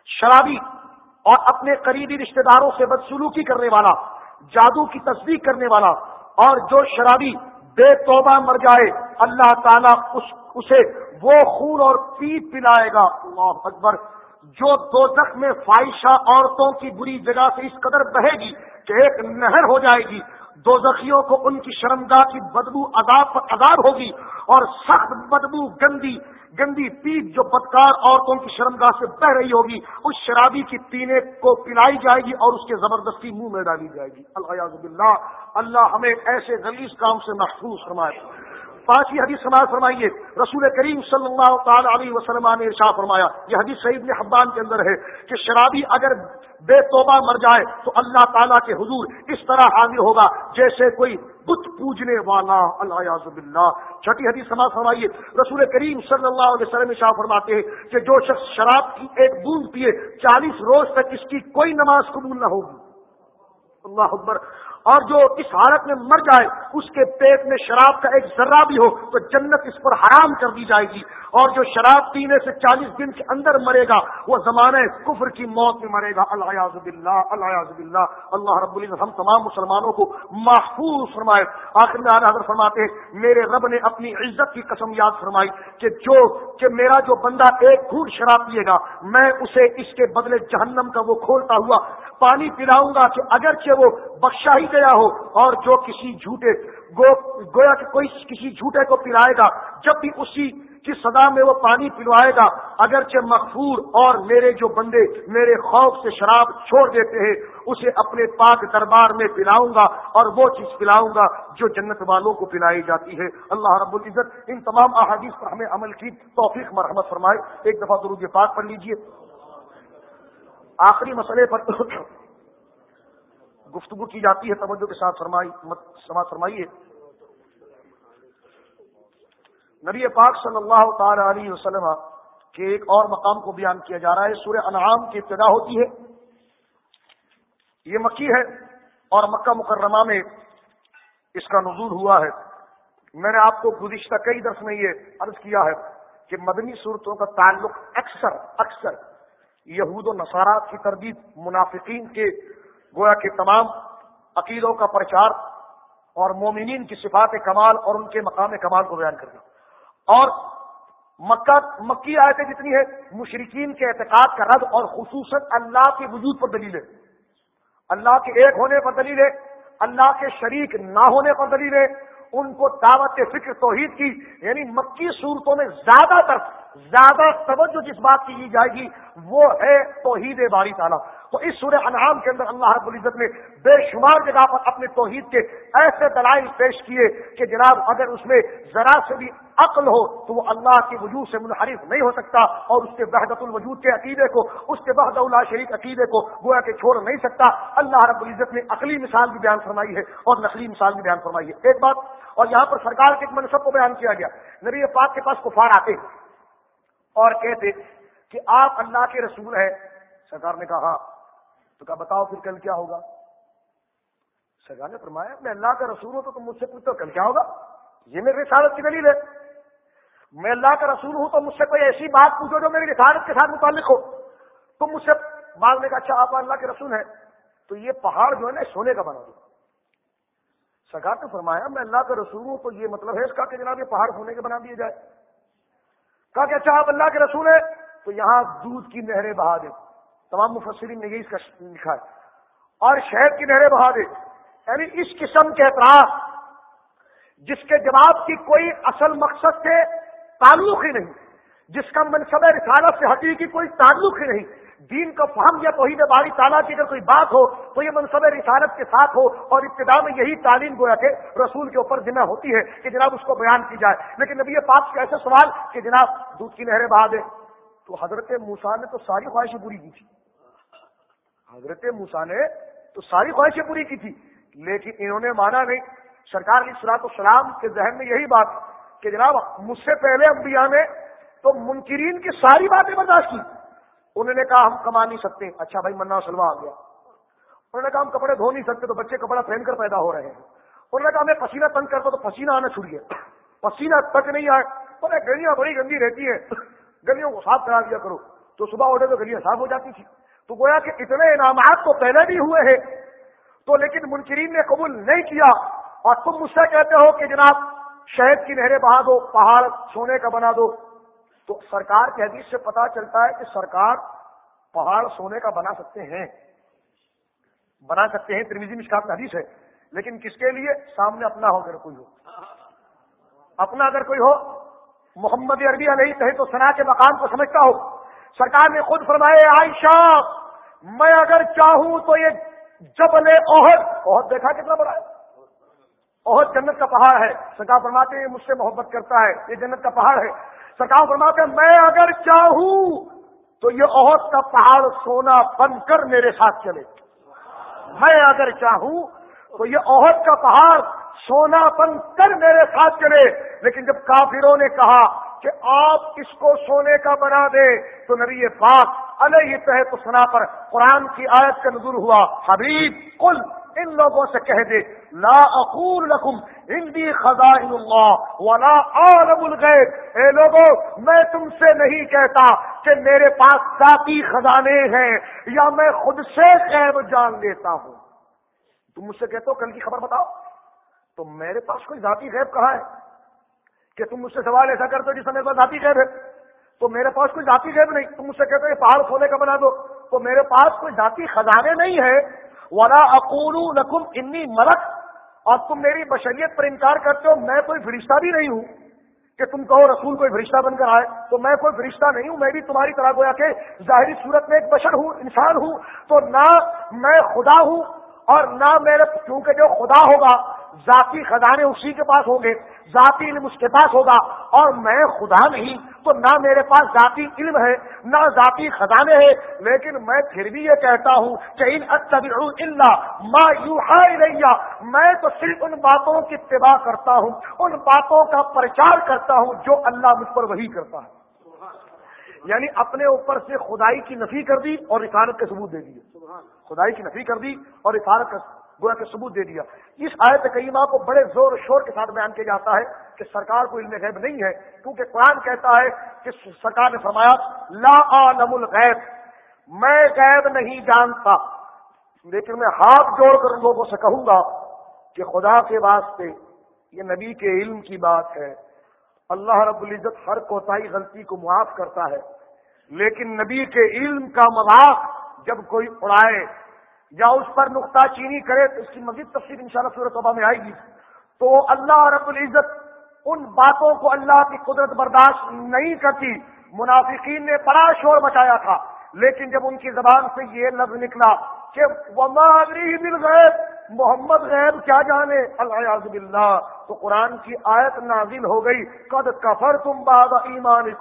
شرابی اور اپنے قریبی رشتہ داروں سے بدسلوکی کرنے والا، جادو کی تصدیق کرنے والا، اور جو شرابی بے توبہ مر جائے، اللہ تعالیٰ اس، اسے وہ خون اور پیپ پلائے گا۔ اللہ اکبر۔ جو دو میں فائشہ عورتوں کی بری جگہ سے اس قدر بہے گی کہ ایک نہر ہو جائے گی۔ دو زخیوں کو ان کی شرمگاہ کی بدبو عذاب پر عذاب ہوگی اور سخت بدبو، گندی گندی پیٹ جو بدکار عورتوں کی شرمگاہ سے بہ رہی ہوگی، اس شرابی کی پینے کو پلائی جائے گی اور اس کے زبردستی منہ میں ڈالی جائے گی۔ اللہ اللہ ہمیں ایسے غلیظ کام سے محفوظ فرمائے۔ پانچویں حدیث سماج فرمائیے۔ رسول کریم صلی اللہ تعالی علیہ وسلم نے ارشا فرمایا، یہ حدیث سعید نے حبان کے اندر ہے کہ شرابی اگر بے توبہ مر جائے تو اللہ تعالیٰ کے حضور اس طرح حاضر ہوگا جیسے کوئی بت پوجنے والا اللہ باللہ۔ چھٹی حدیث سماج فرمائیے۔ رسول کریم صلی اللہ علیہ وسلم شاہ فرماتے ہیں کہ جو شخص شراب کی ایک بوند پیے، چالیس روز تک اس کی کوئی نماز قبول نہ ہوگی۔ اللہ اکبر۔ اور جو اس حالت میں مر جائے، اس کے پیٹ میں شراب کا ایک ذرہ بھی ہو، تو جنت اس پر حرام کر دی جائے گی۔ اور جو شراب پینے سے چالیس دن کے اندر مرے گا، وہ زمانے کفر کی موت میں مرے گا۔ اللہ اللہ اللہ اللہ رب العزت ہم تمام مسلمانوں کو محفوظ فرمائے۔ آخر میں حضرت فرماتے ہیں، میرے رب نے اپنی عزت کی قسم یاد فرمائی کہ جو، کہ میرا جو بندہ ایک گھوٹ شراب پیے گا، میں اسے اس کے بدلے جہنم کا وہ کھولتا ہوا پانی پلاؤں گا کہ اگرچہ وہ بخشا ہی گیا ہو اور جو کسی جھوٹے گو گویا کہ کوئی کسی جھوٹے کو پلائے گا، جب بھی اسی کی سزا میں وہ پانی پلوائے گا، اگرچہ مغفور اور میرے جو بندے میرے خوف سے شراب چھوڑ دیتے ہیں، اسے اپنے پاک دربار میں پلاؤں گا اور وہ چیز پلاؤں گا جو جنت والوں کو پلائی جاتی ہے۔ اللہ رب العزت ان تمام احادیث پر ہمیں عمل کی توفیق مرحمت فرمائے۔ ایک دفعہ درود پاک پڑھ لیجیے۔ آخری مسئلے پر گفتگو کی جاتی ہے، توجہ کے ساتھ فرمائی فرمائیے۔ نبی پاک صلی اللہ تعالی علیہ وسلم کے ایک اور مقام کو بیان کیا جا رہا ہے۔ سورہ انعام کی ابتدا ہوتی ہے۔ یہ مکی ہے اور مکہ مکرمہ میں اس کا نزول ہوا ہے۔ میں نے آپ کو گزشتہ کئی درس میں یہ عرض کیا ہے کہ مدنی صورتوں کا تعلق اکثر اکثر یہود و نصارات کی تردید، منافقین کے گویا کے تمام عقیدوں کا پرچار اور مومنین کی صفات کمال اور ان کے مقام کمال کو بیان کرنا۔ اور مکہ، مکی آیتیں جتنی ہے مشرقین کے اعتقاد کا رد اور خصوصاً اللہ کے وجود پر دلیل ہے۔ اللہ کے ایک ہونے پر دلیل ہے، اللہ کے شریک نہ ہونے پر دلیل ہے۔ ان کو دعوت فکر توحید کی یعنی مکی صورتوں میں زیادہ تر زیادہ توجہ جس بات کی کی جائے گی، وہ ہے توحید باری تعالیٰ۔ تو اس سورہ انعام کے اندر اللہ رب العزت نے بے شمار جگہ پر اپنے توحید کے ایسے دلائل پیش کیے کہ جناب اگر اس میں ذرا سے بھی عقل ہو تو وہ اللہ کے وجود سے منحرف نہیں ہو سکتا اور اس کے وحدت الوجود کے عقیدے کو، اس کے وحد اللہ شریف عقیدے کو گویا کے چھوڑ نہیں سکتا۔ اللہ رب العزت نے عقلی مثال بھی بیان فرمائی ہے اور نقلی مثال بھی بیان فرمائی ہے۔ ایک بات، اور یہاں پر سرکار کے ایک منصب کو بیان کیا گیا۔ نبی پاک کے پاس کفار آتے۔ اور کہتے کہ آپ اللہ کے رسول ہیں۔ سرکار نے کہا، تو کہا، بتاؤ پھر کل کیا ہوگا؟ سرکار نے فرمایا، میں اللہ کا رسول ہوں تو تم مجھ سے پوچھتے کل کیا ہوگا؟ یہ میری رسالت کی دلیل ہے۔ میں اللہ کا رسول ہوں تو مجھ سے کوئی ایسی بات پوچھو جو میری رسالت کے ساتھ متعلق ہو۔ تم مجھ سے مانگنے کا اچھا آپ اللہ کے رسول ہیں۔ تو یہ پہاڑ جو ہے نا سونے کا بنا دو۔ سرکار نے فرمایا، میں اللہ کا رسول ہوں تو یہ مطلب ہے اس کا کہ جناب یہ پہاڑ سونے کے بنا دیے جائے۔ کہا کہ اچھا آپ اللہ کے رسول ہیں، تو یہاں دودھ کی نہریں بہا دیں۔ تمام مفسرین نے یہی اس کا لکھا ہے۔ اور شہد کی نہریں بہا دیں۔ یعنی اس قسم کے اعتراض جس کے جواب کی کوئی اصل مقصد سے تعلق ہی نہیں، جس کا منصب رسالت سے حقیقی کوئی تعلق ہی نہیں۔ دین کا فہم یا توحید باری تعالیٰ کی اگر کوئی بات ہو، تو یہ منصب رسالت کے ساتھ ہو اور ابتدا میں یہی تعلیم گویا کہ رسول کے اوپر ذمہ ہوتی ہے کہ جناب اس کو بیان کی جائے۔ لیکن نبی پاک کے ایسے سوال کہ جناب دودھ کی نہریں بہا دے تو حضرت موسا نے تو ساری خواہشیں پوری کی تھی۔ حضرت موسا نے تو ساری خواہشیں پوری کی تھی، لیکن انہوں نے مانا نہیں۔ سرکار علی سلاط السلام کے ذہن میں یہی بات کہ جناب مجھ سے پہلے انبیاء نے تو منکرین کی ساری باتیں برداشت کی۔ انہوں نے کہا، ہم کما نہیں سکتے. اچھا بھائی، منا سلوا آ گیا. انہوں نے کہا، ہم کپڑے دھو نہیں سکتے تو بچے کپڑا پہن کر پیدا ہو رہے ہیں. انہوں نے کہا، ہمیں پسینہ تنگ کرتا تو پسینہ آنا چھوٹ پسینہ تک نہیں آئے. اور گلیاں بڑی گندی رہتی ہیں. گلیوں کو صاف کرا دیا کرو. تو صبح اٹھے تو گلیاں صاف ہو جاتی تھی تو گویا کہ اتنے انعامات تو پہلے بھی ہوئے ہیں. تو لیکن منکرین نے قبول نہیں کیا. اور تم مجھ سے کہتے ہو کہ جناب، شہد کی نہریں بہا دو، پہاڑ سونے کا بنا دو. تو سرکار کے حدیث سے پتا چلتا ہے کہ سرکار پہاڑ سونے کا بنا سکتے ہیں۔ بنا سکتے ہیں ترمیزی مشکات حدیث ہے۔ لیکن کس کے لیے؟ سامنے اپنا ہو اگر کوئی ہو۔ اپنا اگر کوئی ہو، محمد عربی علیہ کہے تو سنا کے مقام کو سمجھتا ہو۔ سرکار نے خود فرمائے عائشہ، میں اگر چاہوں تو یہ جبل عہد عہد دیکھا کتنا بڑا ہے؟ عہد جنت کا پہاڑ ہے۔ سرکار فرماتے ہیں مجھ سے محبت کرتا ہے، یہ جنت کا پہاڑ ہے۔ سرکار فرماتے ہیں، میں اگر چاہوں تو یہ عہد کا پہاڑ سونا بن کر میرے ساتھ چلے۔ میں اگر چاہوں تو یہ عہد کا پہاڑ سونا بن کر میرے ساتھ چلے۔ لیکن جب کافروں نے کہا کہ آپ اس کو سونے کا بنا دے تو نبی پاک علیہ تحت سنا پر قرآن کی آیت کا نظر ہوا۔ حبیب کل ان لوگوں سے کہہ دے۔ لا اقول لکم ہندی خزائن اللہ ولا عالم الغیب۔ اے لوگوں میں تم سے نہیں کہتا کہ میرے پاس ذاتی خزانے ہیں یا میں خود سے غیب جان لیتا ہوں۔ تم مجھ سے کہتے ہو کل کی خبر بتاؤ۔ تو میرے پاس کوئی ذاتی غیب کہاں ہے؟ کہ تم مجھ سے سوال ایسا کرتے ہو جس میرے پاس ذاتی غیب ہے۔ تو میرے پاس کوئی ذاتی غیب نہیں۔ تم مجھ سے کہتے ہو یہ پہاڑ کھولے کا بنا دو۔ تو میرے پاس کوئی ذاتی خزانے نہیں ہے ولا اقول لکم انی ملک اور تم میری بشریت پر انکار کرتے ہو، میں کوئی فرشتہ بھی نہیں ہوں کہ تم کہو رسول کوئی فرشتہ بن کر آئے، تو میں کوئی فرشتہ نہیں ہوں، میں بھی تمہاری طرح گویا کہ ظاہری صورت میں ایک بشر ہوں، انسان ہوں، تو نہ میں خدا ہوں اور نہ میرے، کیونکہ جو خدا ہوگا، ذاتی خزانے اسی کے پاس ہوں گے، ذاتی علم اس کے پاس ہوگا اور میں خدا نہیں۔ تو نہ میرے پاس ذاتی علم ہے، نہ ذاتی خزانے ہیں، لیکن میں پھر بھی یہ کہتا ہوں کہ ان ما میں تو صرف ان باتوں کی اتباع کرتا ہوں، ان باتوں کا پرچار کرتا ہوں جو اللہ مجھ پر وہی کرتا ہے۔ یعنی اپنے اوپر سے خدائی کی نفی کر دی اور رسالت کے ثبوت دے دیے خدائی کی نفی کر دی اور رسالت کا گویا کے ثبوت دے دیا۔ اس آیت کریمہ کو بڑے زور و شور کے ساتھ بیان کیا جاتا ہے کہ سرکار کو علم غیب نہیں ہے، کیونکہ قرآن کہتا ہے کہ سرکار نے فرمایا، لا عالم الغیب، میں غیب نہیں جانتا۔ لیکن میں ہاتھ جوڑ کر لوگوں سے کہوں گا کہ خدا کے واسطے یہ نبی کے علم کی بات ہے۔ اللہ رب العزت ہر کوتاہی غلطی کو معاف کرتا ہے، لیکن نبی کے علم کا مذاق جب کوئی اڑائے یا اس پر نقطہ چینی کرے تو اس کی مزید تفصیل ان شاء اللہ صورت میں آئے گی۔ تو اللہ رب العزت ان باتوں کو اللہ کی قدرت برداشت نہیں کرتی۔ منافقین نے بڑا شور مچایا تھا، لیکن جب ان کی زبان سے یہ لفظ نکلا کہ وما محمد غیب کیا جانے؟ اللہ باللہ۔ تو قرآن کی آیت نازل ہو گئی۔ قد کفر تم باد ایمان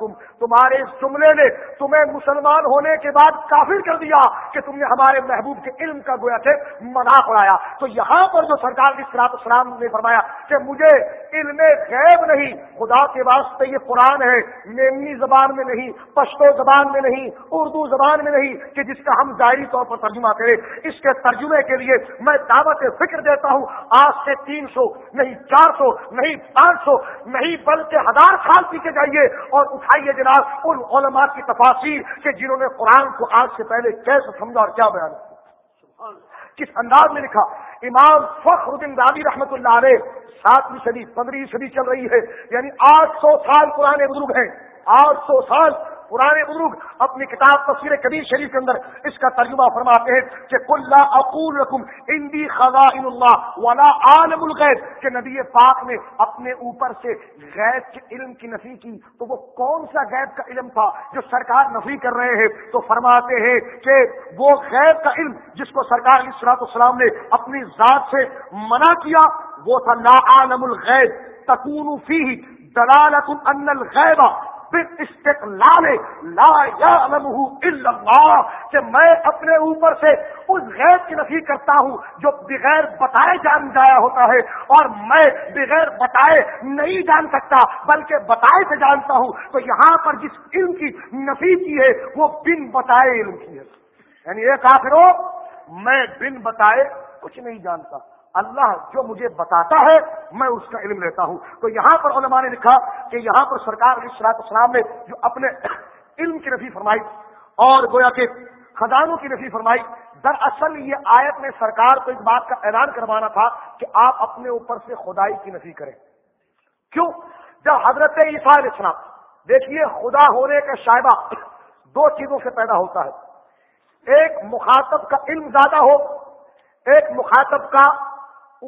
تمہارے اس جملے نے تمہیں مسلمان ہونے کے بعد کافر کر دیا کہ تم نے ہمارے محبوب کے علم کا گویا تھے مذاق اڑایا۔ تو یہاں پر جو سرکار کی سراط اسلام نے فرمایا کہ مجھے علم غیب نہیں، خدا کے واسطے یہ قرآن ہے میمنی زبان میں نہیں، پشتو زبان میں نہیں، اردو زبان میں نہیں کہ جس کا ہم ظاہری طور پر ترجمہ کریں۔ اس کے ترجمے کے لیے میں دعوت فکر دیتا ہوں، آج سے تین سو، نہیں چار سو، نہیں پانچ سو، نہیں بلکہ ہزار سال پیچھے جائیے اور اٹھائیے جناب ان علماء کی تفاصیر کہ جنہوں نے قرآن کو آج سے پہلے کیسے سمجھا اور کیا بیان کیا۔ کس انداز میں لکھا؟ امام فخر الدین رابی رحمت اللہ علیہ، ساتویں صدی، پندرہویں صدی چل رہی ہے یعنی آٹھ سو سال پرانے بزرگ ہیں۔ آٹھ سو سال پرانے بزرگ اپنی کتاب تصویر کبیر شریف کے اندر اس کا ترجمہ فرماتے ہیں کہ کل اقول رقم اندی خزائن اللہ، ولا عالم الغیب۔ کہ نبی پاک نے اپنے اوپر سے غیب کے علم کی نفی کی۔ تو وہ کون سا غیب کا علم تھا جو سرکار نفی کر رہے ہیں؟ تو فرماتے ہیں کہ وہ غیب کا علم جس کو سرکار علیہ السلاط السلام نے اپنی ذات سے منع کیا، وہ تھا لا عالم الغیب۔ تکون فی دلالت ان الغیب استقلال لا اللہ، کہ میں اپنے اوپر سے اس غیر کی نفی کرتا ہوں جو بغیر بتائے جان جایا ہوتا ہے، اور میں بغیر بتائے نہیں جان سکتا، بلکہ بتائے سے جانتا ہوں۔ تو یہاں پر جس علم کی نفی کی ہے، وہ بن بتائے علم کی ہے۔ یعنی ایک آخر میں بن بتائے کچھ نہیں جانتا۔ اللہ جو مجھے بتاتا ہے، میں اس کا علم لیتا ہوں۔ تو یہاں پر علماء نے لکھا کہ یہاں پر سرکار علیہ السلاط اسلام نے جو اپنے علم کی نفی فرمائی اور گویا کہ خزانوں کی نفی فرمائی، دراصل یہ آیت میں سرکار کو اس بات کا اعلان کروانا تھا کہ آپ اپنے اوپر سے خدائی کی نفی کریں۔ کیوں؟ جب حضرت عیسیٰ علیہ السلام، دیکھیے خدا ہونے کا شائبہ دو چیزوں سے پیدا ہوتا ہے۔ ایک مخاطب کا علم زیادہ ہو، ایک مخاطب کا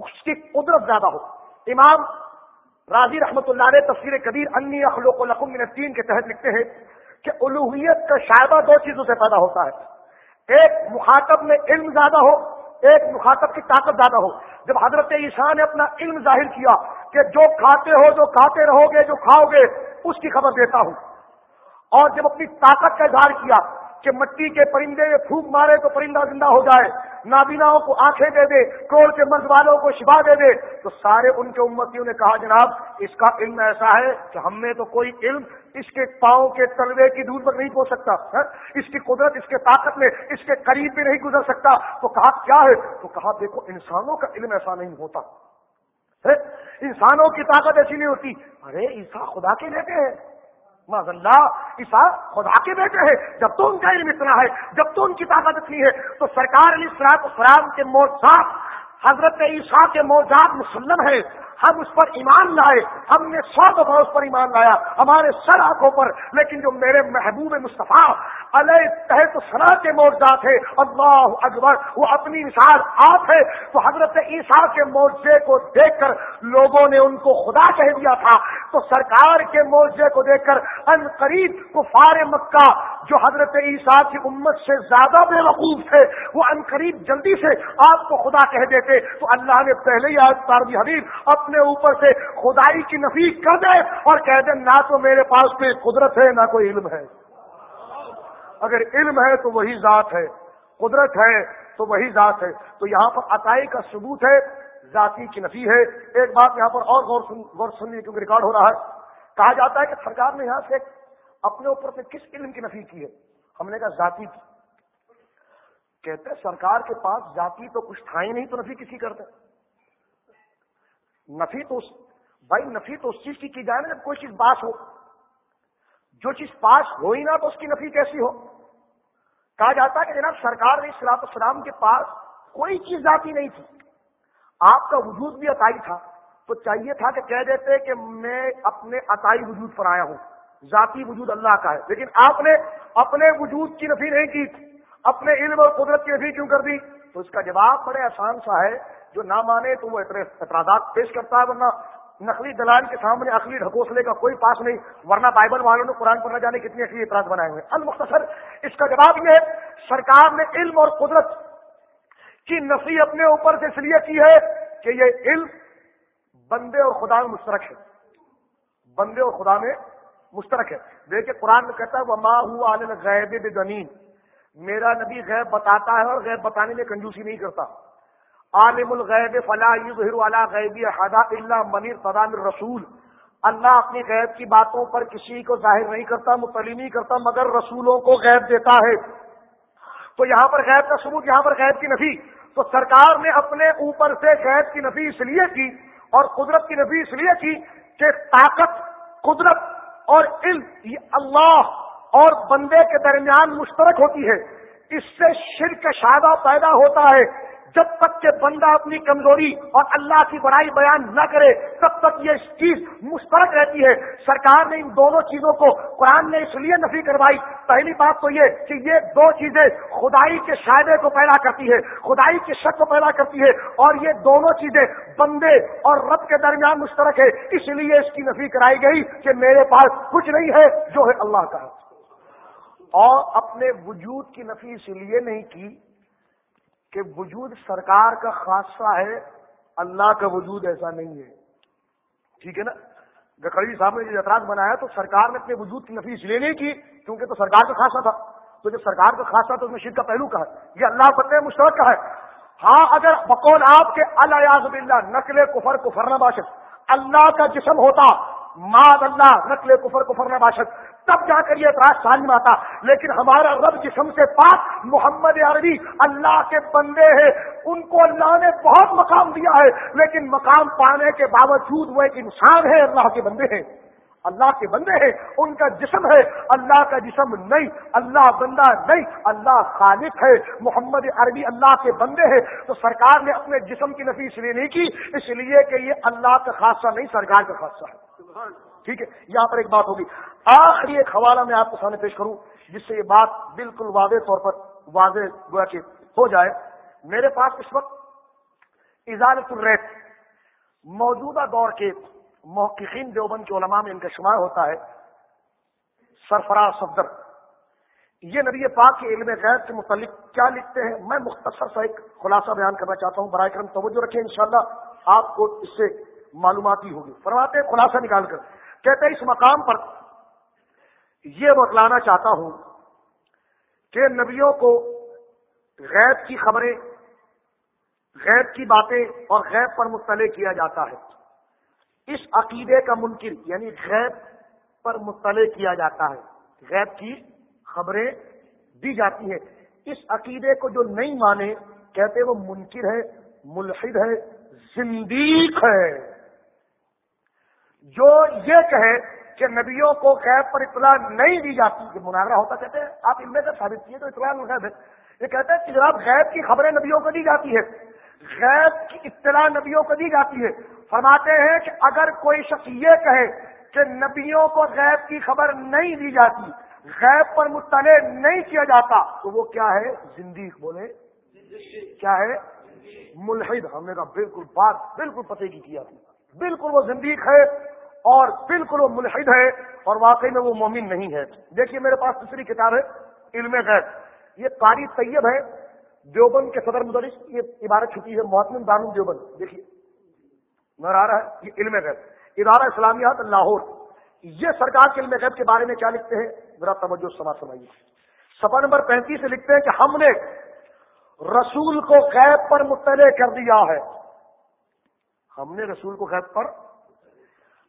اس کی قدرت زیادہ ہو۔ امام راضی رحمت اللہ علیہ تفسیر کبیر انی اخلوق القم من الدین کے تحت لکھتے ہیں کہ الوحیت کا شائبہ دو چیزوں سے پیدا ہوتا ہے۔ ایک مخاطب میں علم زیادہ ہو، ایک مخاطب کی طاقت زیادہ ہو۔ جب حضرت عیسیٰ نے اپنا علم ظاہر کیا کہ جو کھاتے ہو، جو کھاتے رہو گے، جو کھاؤ گے، اس کی خبر دیتا ہوں۔ اور جب اپنی طاقت کا اظہار کیا کہ مٹی کے پرندے پھونک مارے تو پرندہ زندہ ہو جائے۔ نابیناؤں کو آنکھیں دے دے کوڑ کے مرض والوں کو شفا دے دے۔ تو سارے ان کے امتیوں نے کہا، جناب، اس کا علم ایسا ہے کہ ہم میں تو کوئی علم اس کے پاؤں کے تلوے کی دور پر نہیں پہنچ سکتا ہاں؟ اس کی قدرت، اس کے طاقت میں، اس کے قریب بھی نہیں گزر سکتا۔ تو کہا، کیا ہے؟ تو کہا، دیکھو، انسانوں کا علم ایسا نہیں ہوتا ہاں؟ انسانوں کی طاقت ایسی نہیں ہوتی۔ ارے عیسا خدا کے لیتے ہیں۔ اللہ عیسا خدا کے بیٹے ہیں۔ جب تو ان کا علم اتنا ہے، جب تو ان کی طاقت اتنی ہے، تو سرکار علی سلاط اسلام کے موجات حضرت عیسیٰ کے موجات مسلم ہے ہم اس پر ایمان لائے، ہم نے سو دفعہ اس پر ایمان لایا، ہمارے سر آنکھوں پر، لیکن جو میرے محبوب مصطفیٰ علیہ تحت سنا کے موجات ہے اللہ اکبر، وہ اپنی مثال آپ ہے، تو حضرت عیسیٰ کے معاوضے کو دیکھ کر لوگوں نے ان کو خدا کہہ دیا تھا۔ تو سرکار کے معاوضے کو دیکھ کر ان قریب کفار مکہ، جو حضرت عیسیٰ کی امت سے زیادہ بے وقوف تھے، وہ ان قریب جلدی سے آپ کو خدا کہہ دیتے۔ تو اللہ نے پہلے ہی آج تاروی حبیب اپنے اوپر سے خدائی کی نفی کر دے اور کہہ دے، نہ تو میرے پاس کوئی قدرت ہے، نہ کوئی علم ہے۔ اگر علم ہے تو وہی ذات ہے، قدرت ہے تو وہی ذات ہے۔ تو یہاں پر عطائی کا ثبوت ہے، ذاتی کی نفی ہے۔ ایک بات یہاں پر اور غور سن، غور سنیے کیونکہ ریکارڈ ہو رہا ہے۔ کہا جاتا ہے کہ سرکار نے یہاں سے اپنے اوپر سے کس علم کی نفی کی ہے؟ ہم نے کہا ذاتی۔ کی کہتے سرکار کے پاس ذاتی تو کچھ تھا ہی نہیں تو نفی کسی کرتے نفی تو بھائی نفی تو اس چیز کی کی جائے نا جب کوئی چیز باس ہو۔ جو چیز پاس ہو ہی نہ تو اس کی نفی کیسی ہو؟ کہا جاتا ہے کہ جناب سرکار نے اسلام السلام کے پاس کوئی چیز ذاتی نہیں تھی۔ آپ کا وجود بھی عطائی تھا۔ تو چاہیے تھا کہ کہہ دیتے کہ میں اپنے عطائی وجود پر آیا ہوں۔ ذاتی وجود اللہ کا ہے۔ لیکن آپ نے اپنے وجود کی نفی نہیں کی۔ اپنے علم اور قدرت کی نفی کیوں کر دی؟ تو اس کا جواب بڑے آسان سا ہے۔ جو نہ مانے تو وہ اعتراضات پیش کرتا ہے، ورنہ نقلی دلال کے سامنے عقلی ڈھکوسلے کا کوئی پاس نہیں، ورنہ بائبل والوں نے قرآن پر نہ جانے کتنی اصلی اعتراض بنائے ہوئے۔ المختصر، اس کا جواب یہ ہے، سرکار نے علم اور قدرت کی نفی اپنے اوپر سے اس لیے کی ہے کہ یہ علم بندے اور خدا میں مشترک ہے۔ بندے اور خدا میں مشترک ہے۔ دیکھیے، قرآن میں کہتا ہے وہ ہوا غیب زمین میرا نبی غیب بتاتا ہے اور غیب بتانے میں کنجوسی نہیں کرتا۔ عالم الغیب فلاح علا غیبی حدا اللہ منیر فضام رسول۔ اللہ اپنی غیب کی باتوں پر کسی کو ظاہر نہیں کرتا، مطلع نہیں کرتا، مگر رسولوں کو غیب دیتا ہے۔ تو یہاں پر غیب کا ثبوت، یہاں پر غیب کی نفی۔ تو سرکار نے اپنے اوپر سے غیب کی نفی اس لیے کی اور قدرت کی نفی اس لیے کی کہ طاقت، قدرت اور علم یہ اللہ اور بندے کے درمیان مشترک ہوتی ہے۔ اس سے شرک شادہ پیدا ہوتا ہے۔ جب تک کہ بندہ اپنی کمزوری اور اللہ کی بڑائی بیان نہ کرے، تب تک یہ چیز مشترک رہتی ہے۔ سرکار نے ان دونوں چیزوں کو قرآن نے اس لیے نفی کروائی۔ پہلی بات تو یہ کہ یہ دو چیزیں خدائی کے شاعدے کو پیدا کرتی ہے خدائی کے شک کو پیدا کرتی ہے اور یہ دونوں چیزیں بندے اور رب کے درمیان مشترک ہے اس لیے اس کی نفی کرائی گئی کہ میرے پاس کچھ نہیں ہے جو ہے اللہ کا۔ اور اپنے وجود کی نفی اس لیے نہیں کی کہ وجود سرکار کا خاصہ ہے، اللہ کا وجود ایسا نہیں ہے۔ ٹھیک ہے نا؟ گکڑی صاحب نے جو اعتراض بنایا تو سرکار نے اپنے وجود کی نفی اس لیے نہیں کی، کیونکہ تو سرکار کا خاصہ تھا۔ تو جب سرکار کا خاصہ تو مشید کا پہلو کا ہے یہ اللہ فتح مشترک کا ہے۔ ہاں اگر بقول آپ کے اللہ بلّہ نقل کفر کفر باشد، اللہ کا جسم ہوتا ماد اللہ، نقل کفر کفر باشد۔ تب جا کر یہ اعتراض سامنے آتا۔ لیکن ہمارا رب جسم سے پاک محمد عربی اللہ کے بندے ہیں۔ ان کو اللہ نے بہت مقام دیا ہے، لیکن مقام پانے کے باوجود وہ ایک انسان ہے، اللہ کے بندے ہیں۔ اللہ کے بندے ہیں، ان کا جسم ہے۔ اللہ کا جسم نہیں، اللہ بندہ نہیں، اللہ خالق ہے۔ محمد عربی اللہ کے بندے ہیں۔ تو سرکار نے اپنے جسم کی نفی اس لیے نہیں کی، اس لیے کہ یہ اللہ کا خاصہ نہیں، سرکار کا خاصہ ہے۔ ٹھیک ہے، یہاں پر ایک بات ہوگی۔ آخری ایک حوالہ میں آپ کو سامنے پیش کروں، جس سے یہ بات بالکل واضح طور پر واضح گویا کہ ہو جائے۔ میرے پاس اس وقت اجازت الریت، موجودہ دور کے محققین دیوبند کے علماء میں ان کا شمار ہوتا ہے، سرفراز صفدر۔ یہ نبی پاک کے علم غیر کے متعلق کیا لکھتے ہیں؟ میں مختصر سا ایک خلاصہ بیان کرنا چاہتا ہوں۔ برائے کرم توجہ رکھیں، انشاءاللہ آپ کو اس سے معلوماتی ہوگی۔ فرماتے خلاصہ نکال کر۔ کہتے اس مقام پر یہ بتلانا چاہتا ہوں کہ نبیوں کو غیب کی خبریں، غیب کی باتیں اور غیب پر مطلع کیا جاتا ہے۔ اس عقیدے کا منکر یعنی غیب پر مطلع کیا جاتا ہے۔ غیب کی خبریں دی جاتی ہیں۔ اس عقیدے کو جو نہیں مانے، کہتے وہ منکر ہے، ملحد ہے، زندیق ہے۔ جو یہ کہے کہ نبیوں کو غیب پر اطلاع نہیں دی جاتی کہ مناظرہ ہوتا کہتے ہیں، آپ ان میں سے ثابت کیے تو اطلاع غیب ہے۔ یہ کہتے ہیں کہ جناب غیب کی خبریں نبیوں کو دی جاتی ہے غیب کی اطلاع نبیوں کو دی جاتی ہے۔ فرماتے ہیں کہ اگر کوئی شخص یہ کہے کہ نبیوں کو غیب کی خبر نہیں دی جاتی، غیب پر مطلع نہیں کیا جاتا، تو وہ کیا ہے؟ زندگی بولے۔ کیا ہے؟ ملحد۔ ہم نے کہا بالکل بات بالکل پتے کی کیا تھی۔ بالکل وہ زندگی ہے۔ اور بالکل وہ ملحد ہے اور واقعی میں وہ مومن نہیں ہے۔ دیکھیے میرے پاس دوسری کتاب ہے، علم غیر یہ قاری طیب ہے، دیوبند کے صدر مدرس، یہ عبارت چھٹی ہے محتم دان دیوبند۔ دیکھیے، نظر آ رہا ہے، یہ علم غیب۔ ادارہ اسلامیات، لاہور۔ یہ سرکار کے علم غیب کے بارے میں کیا لکھتے ہیں؟ ذرا توجہ سما سمائیے۔ سفا نمبر پینتیس سے لکھتے ہیں کہ ہم نے رسول کو غیب پر مطلع کر دیا ہے۔ ہم نے رسول کو غیب پر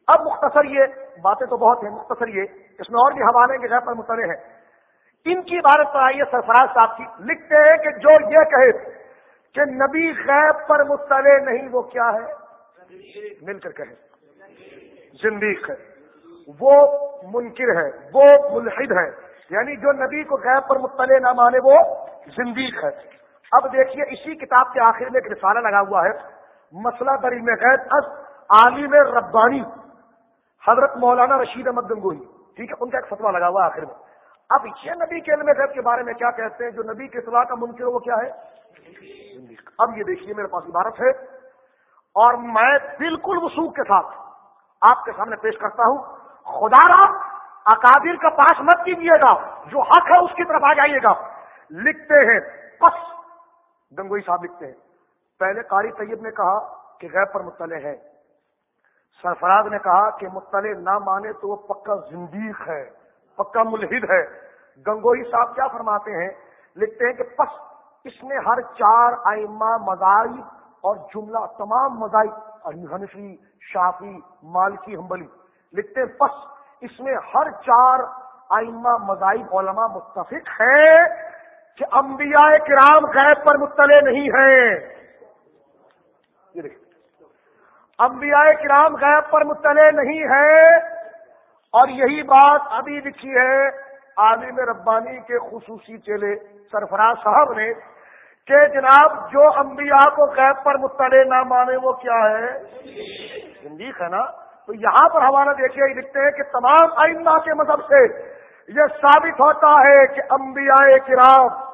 اب مختصر یہ باتیں تو بہت ہیں، مختصر یہ، اس میں اور بھی حوالے کے غیب پر مطلع ہیں۔ ان کی عبارت پر آئیے، سرفراز صاحب کی۔ لکھتے ہیں کہ جو یہ کہے کہ نبی غیب پر مطلع نہیں، وہ کیا ہے؟ مل کر کہے۔ زندگی ہے۔ وہ منکر ہے، وہ ملحد ہے۔ یعنی جو نبی کو غیب پر مطلع نہ مانے، وہ زندگی ہے۔ اب دیکھیے، اسی کتاب کے آخر میں ایک رسالہ لگا ہوا ہے۔ مسئلہ در علم غیب از عالم ربانی۔ حضرت مولانا رشید احمد گنگوئی، ٹھیک ہے، ان کا ایک فتوا لگا ہوا آخر میں۔ اب یہ نبی کے علم غیب کے بارے میں کیا کہتے ہیں؟ جو نبی کے اطلاع کا منکر وہ کیا ہے؟ اب یہ دیکھیے، میرے پاس عبارت ہے۔ اور میں بالکل وسوخ کے ساتھ آپ کے سامنے پیش کرتا ہوں۔ خدا را اکابر کا پاس مت کیجیے گا، جو حق ہے اس کی طرف آ جائیے گا۔ لکھتے ہیں بس گنگوئی صاحب لکھتے ہیں۔ پہلے قاری طیب نے کہا کہ غیب پر مطلع ہے۔ سرفراز نے کہا کہ مطلع نہ مانے تو وہ پکا زندیق ہے، پکا ملحد ہے۔ گنگوئی صاحب کیا فرماتے ہیں؟ لکھتے ہیں کہ پس اس نے ہر چار آئمہ مزائی اور جملہ تمام مزائی حنفی شافی مالکی ہمبلی لکھتے ہیں پس اس میں ہر چار آئمہ مذاہب علماء متفق ہے کہ انبیاء کرام غیب پر مطلع نہیں ہیں۔ انبیاء کرام غیب پر مطلع نہیں ہے۔ اور یہی بات ابھی لکھی ہے عالم ربانی کے خصوصی چیلے سرفراز صاحب نے کہ جناب جو انبیاء کو غیب پر مطلع نہ مانے وہ کیا ہے؟ زندیق ہے نا؟ تو یہاں پر حوالہ دیکھیے لکھتے ہیں کہ تمام آئندہ کے مذہب سے یہ ثابت ہوتا ہے کہ انبیاء کرام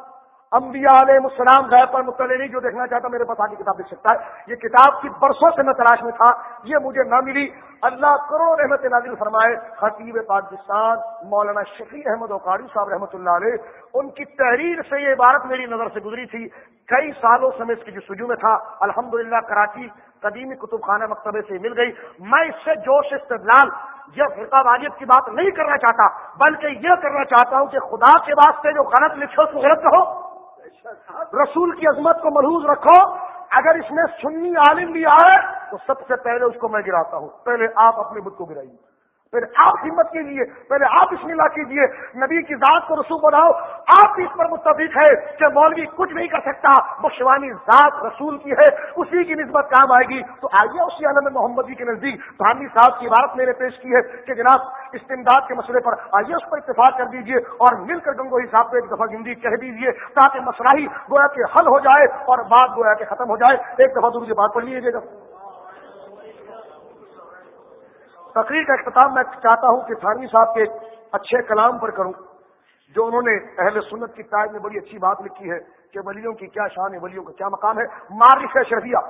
انبیاء علیہ السلام غیر پر مطلع نہیں، جو دیکھنا چاہتا میرے پاس آگے کتاب دیکھ سکتا ہے۔ یہ کتاب کی برسوں سے میں تلاش میں تھا، یہ مجھے نہ ملی۔ اللہ کرو رحمت نازل فرمائے۔ خطیب پاکستان مولانا شفیع احمد اوقاری صاحب رحمۃ اللہ علیہ، ان کی تحریر سے یہ عبارت میری نظر سے گزری تھی۔ کئی سالوں سے میں اس کی جسجو میں تھا، الحمدللہ کراچی قدیمی کتب خانہ مکتبے سے مل گئی۔ میں اس سے جوش استدلال یہ فرقہ واجب کی بات نہیں کرنا چاہتا، بلکہ یہ کرنا چاہتا ہوں کہ خدا کے واسطے جو غلط لکھے، اس کو غلط کہو۔ رسول کی عظمت کو ملحوظ رکھو۔ اگر اس میں سنی عالم بھی آئے، تو سب سے پہلے اس کو میں گراتا ہوں۔ پہلے آپ اپنے بت کو گرائیے۔ پھر آپ ہمت کیجیے پہلے آپ اس میں کیجیے نبی کی ذات کو رسول بناؤ۔ آپ اس پر متفق ہے کہ مولوی کچھ نہیں کر سکتا بخشوانی ذات رسول کی ہے، اسی کی نسبت کام آئے گی۔ تو آئیے اسی عالم محمدی جی کے نزدیک بھانی صاحب کی عبارت میں نے پیش کی ہے کہ جناب استمداد کے مسئلے پر آئیے اس پر اتفاق کر دیجیے اور مل کر گنگوہی صاحب کو ایک دفعہ زندگی کہہ دیجیے تاکہ مسئلہ ہی گویا کہ حل ہو جائے اور بات گویا کہ ختم ہو جائے۔ ایک دفعہ دوسری بات پڑھ لیجیے گا تقریر کا اختتام میں چاہتا ہوں کہ تھانوی صاحب کے اچھے کلام پر کروں، جو انہوں نے اہل سنت کی تائید میں بڑی اچھی بات لکھی ہے کہ ولیوں کی کیا شان ہے، ولیوں کا کیا مقام ہے۔ معرف اشرفیہ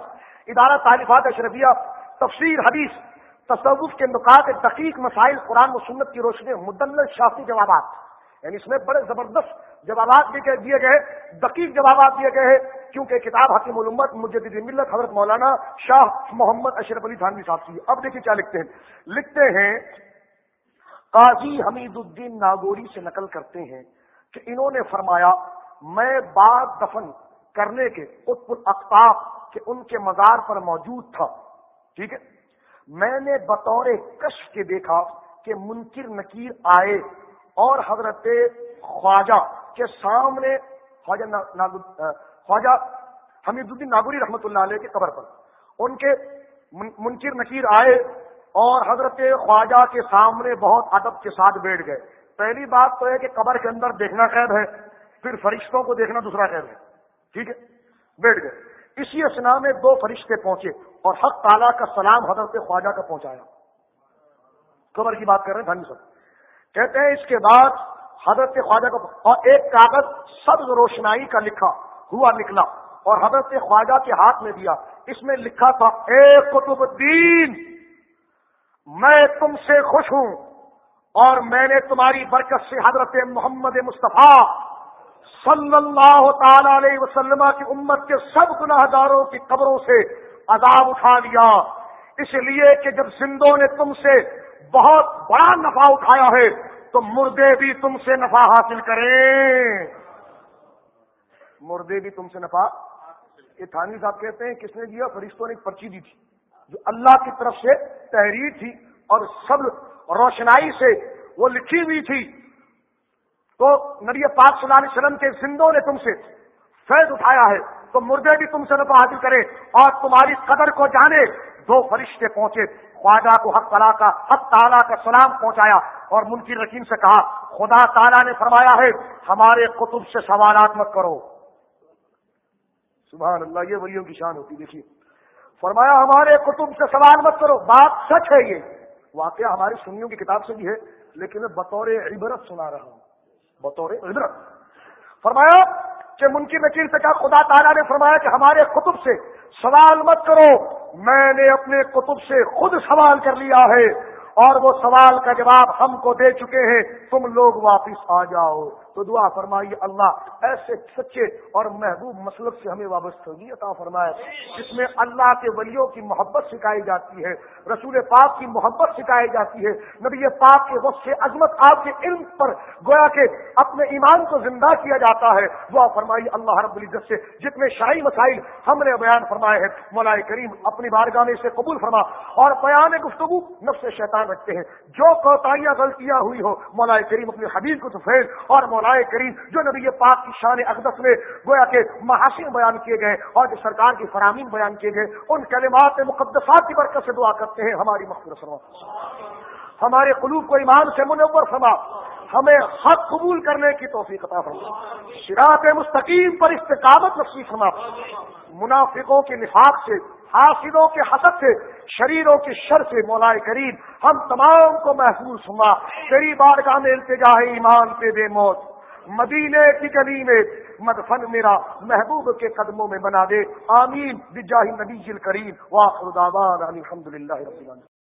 ادارہ تعلیفات اشرفیہ تفسیر حدیث، تصوف کے نکات دقیق مسائل قرآن و سنت کی روشنی مدل شافی جوابات۔ یعنی اس میں بڑے زبردست جوابات بھی دیے گئے، دقیق جوابات دیے گئے کیونکہ کتاب حکیم علومت مجدد ملت حضرت مولانا شاہ محمد اشرف علی تھانوی صاحب کی اب دیکھیے کیا لکھتے ہیں۔ لکھتے ہیں، قاضی حمید الدین ناگوری سے نقل کرتے ہیں کہ انہوں نے فرمایا، میں بعد دفن کرنے کے قطب الاقتاب کہ ان کے مزار پر موجود تھا۔ ٹھیک ہے۔ میں نے بطور کش کے دیکھا کہ منکر نکیر آئے۔ اور حضرت خواجہ کے سامنے خواجہ خواجہ حمید الدین ناگوری رحمۃ اللہ علیہ کے قبر پر ان کے منکر نکیر آئے اور حضرت خواجہ کے سامنے بہت ادب کے ساتھ بیٹھ گئے۔ پہلی بات تو ہے کہ قبر کے اندر دیکھنا قید ہے، پھر فرشتوں کو دیکھنا دوسرا قید ہے۔ ٹھیک ہے؟ بیٹھ گئے۔ اسی اسنا میں دو فرشتے پہنچے اور حق تعالیٰ کا سلام حضرت خواجہ کا پہنچایا۔ قبر کی بات کر رہے ہیں دھنی صاحب۔ کہتے ہیں اس کے بعد حضرت خواجہ کا اور ایک کاغذ سبز روشنائی کا لکھا ہوا نکلا اور حضرت خواجہ کے ہاتھ میں دیا۔ اس میں لکھا تھا، اے قطب الدین، میں تم سے خوش ہوں اور میں نے تمہاری برکت سے حضرت محمد مصطفیٰ صلی اللہ تعالی علیہ وسلم کی امت کے سب گناہ گاروں کی قبروں سے عذاب اٹھا لیا۔ اس لیے کہ جب زندوں نے تم سے بہت بڑا نفع اٹھایا ہے، تو مردے بھی تم سے نفع حاصل کریں۔ مردے بھی تم سے نفع یہ تھانی صاحب کہتے ہیں، کس نے دیا؟ فرشتوں نے ایک پرچی دی تھی، جو اللہ کی طرف سے تحریر تھی اور سب روشنائی سے وہ لکھی ہوئی تھی۔ تو نبی پاک صلی اللہ علیہ وسلم کے زندوں نے تم سے فیض اٹھایا ہے، تو مردے بھی تم سے نفع حاصل کرے اور تمہاری قدر کو جانے دو فرشتے پہنچے۔ خواجہ کو حق تعالیٰ کا حق تعالیٰ کا سلام پہنچایا اور منکر رکیم سے کہا، خدا تعالیٰ نے فرمایا ہے، ہمارے قطب سے سوالات مت کرو۔ سبحان اللہ، یہ ولیوں کی شان ہوتی، دیکھیے۔ فرمایا، ہمارے قطب سے سوال مت کرو، بات سچ ہے یہ۔ واقعہ ہماری سنیوں کی کتاب سے بھی ہے، لیکن میں بطور عبرت سنا رہا ہوں۔ بطور عبرت۔ فرمایا کہ منکر نکیل سے کہا، خدا تعالیٰ نے فرمایا کہ ہمارے قطب سے سوال مت کرو۔ میں نے اپنے کتب سے خود سوال کر لیا ہے اور وہ سوال کا جواب ہم کو دے چکے ہیں۔ تم لوگ واپس آ جاؤ۔ تو دعا فرمائیے اللہ، ایسے سچے اور محبوب مسلک سے ہمیں وابستگی عطا فرمائے، جس میں اللہ کے ولیوں کی محبت سکھائی جاتی ہے، رسول پاک کی محبت سکھائی جاتی ہے، نبی پاک کے وقت سے عظمت آپ کے علم پر گویا کہ اپنے ایمان کو زندہ کیا جاتا ہے۔ دعا فرمائیے اللہ رب العزت سے، جتنے شاہی مسائل ہم نے بیان فرمائے ہیں مولا کریم اپنی بارگاہ میں اسے قبول فرما اور بیان گفتگو نفس شیطان رکھتے ہیں۔ جو کوتاہیاں غلطیاں ہوئی ہو مولا کریم اپنے حبیب کو تو اور مولا کریم جو نبی پاک کی شان اقدس میں گویا کہ محاسن بیان کیے گئے اور جو سرکار کی فرامین بیان کیے گئے، ان کلمات مقدسات کی برکت سے دعا کرتے ہیں ہماری مخصوص فرما ہمارے قلوب کو ایمان سے منور فرما۔ ہمیں حق قبول کرنے کی توفیق عطا فرما۔ شراط مستقیم پر استقامت نصیب فرما۔ منافقوں کے نفاق سے، حاصلوں کے حسد سے، شریروں کے شر سے مولا کریم ہم تمام کو محفوظ ہوا تیری بارگاہ میں التجا ہے ایمان پہ بے موت۔ مدینے کی گلی میں مدفن میرا محبوب کے قدموں میں بنا دے۔ آمین۔ بجاہ نبی کریم واخر دعوان الحمد للہ رب العالمین۔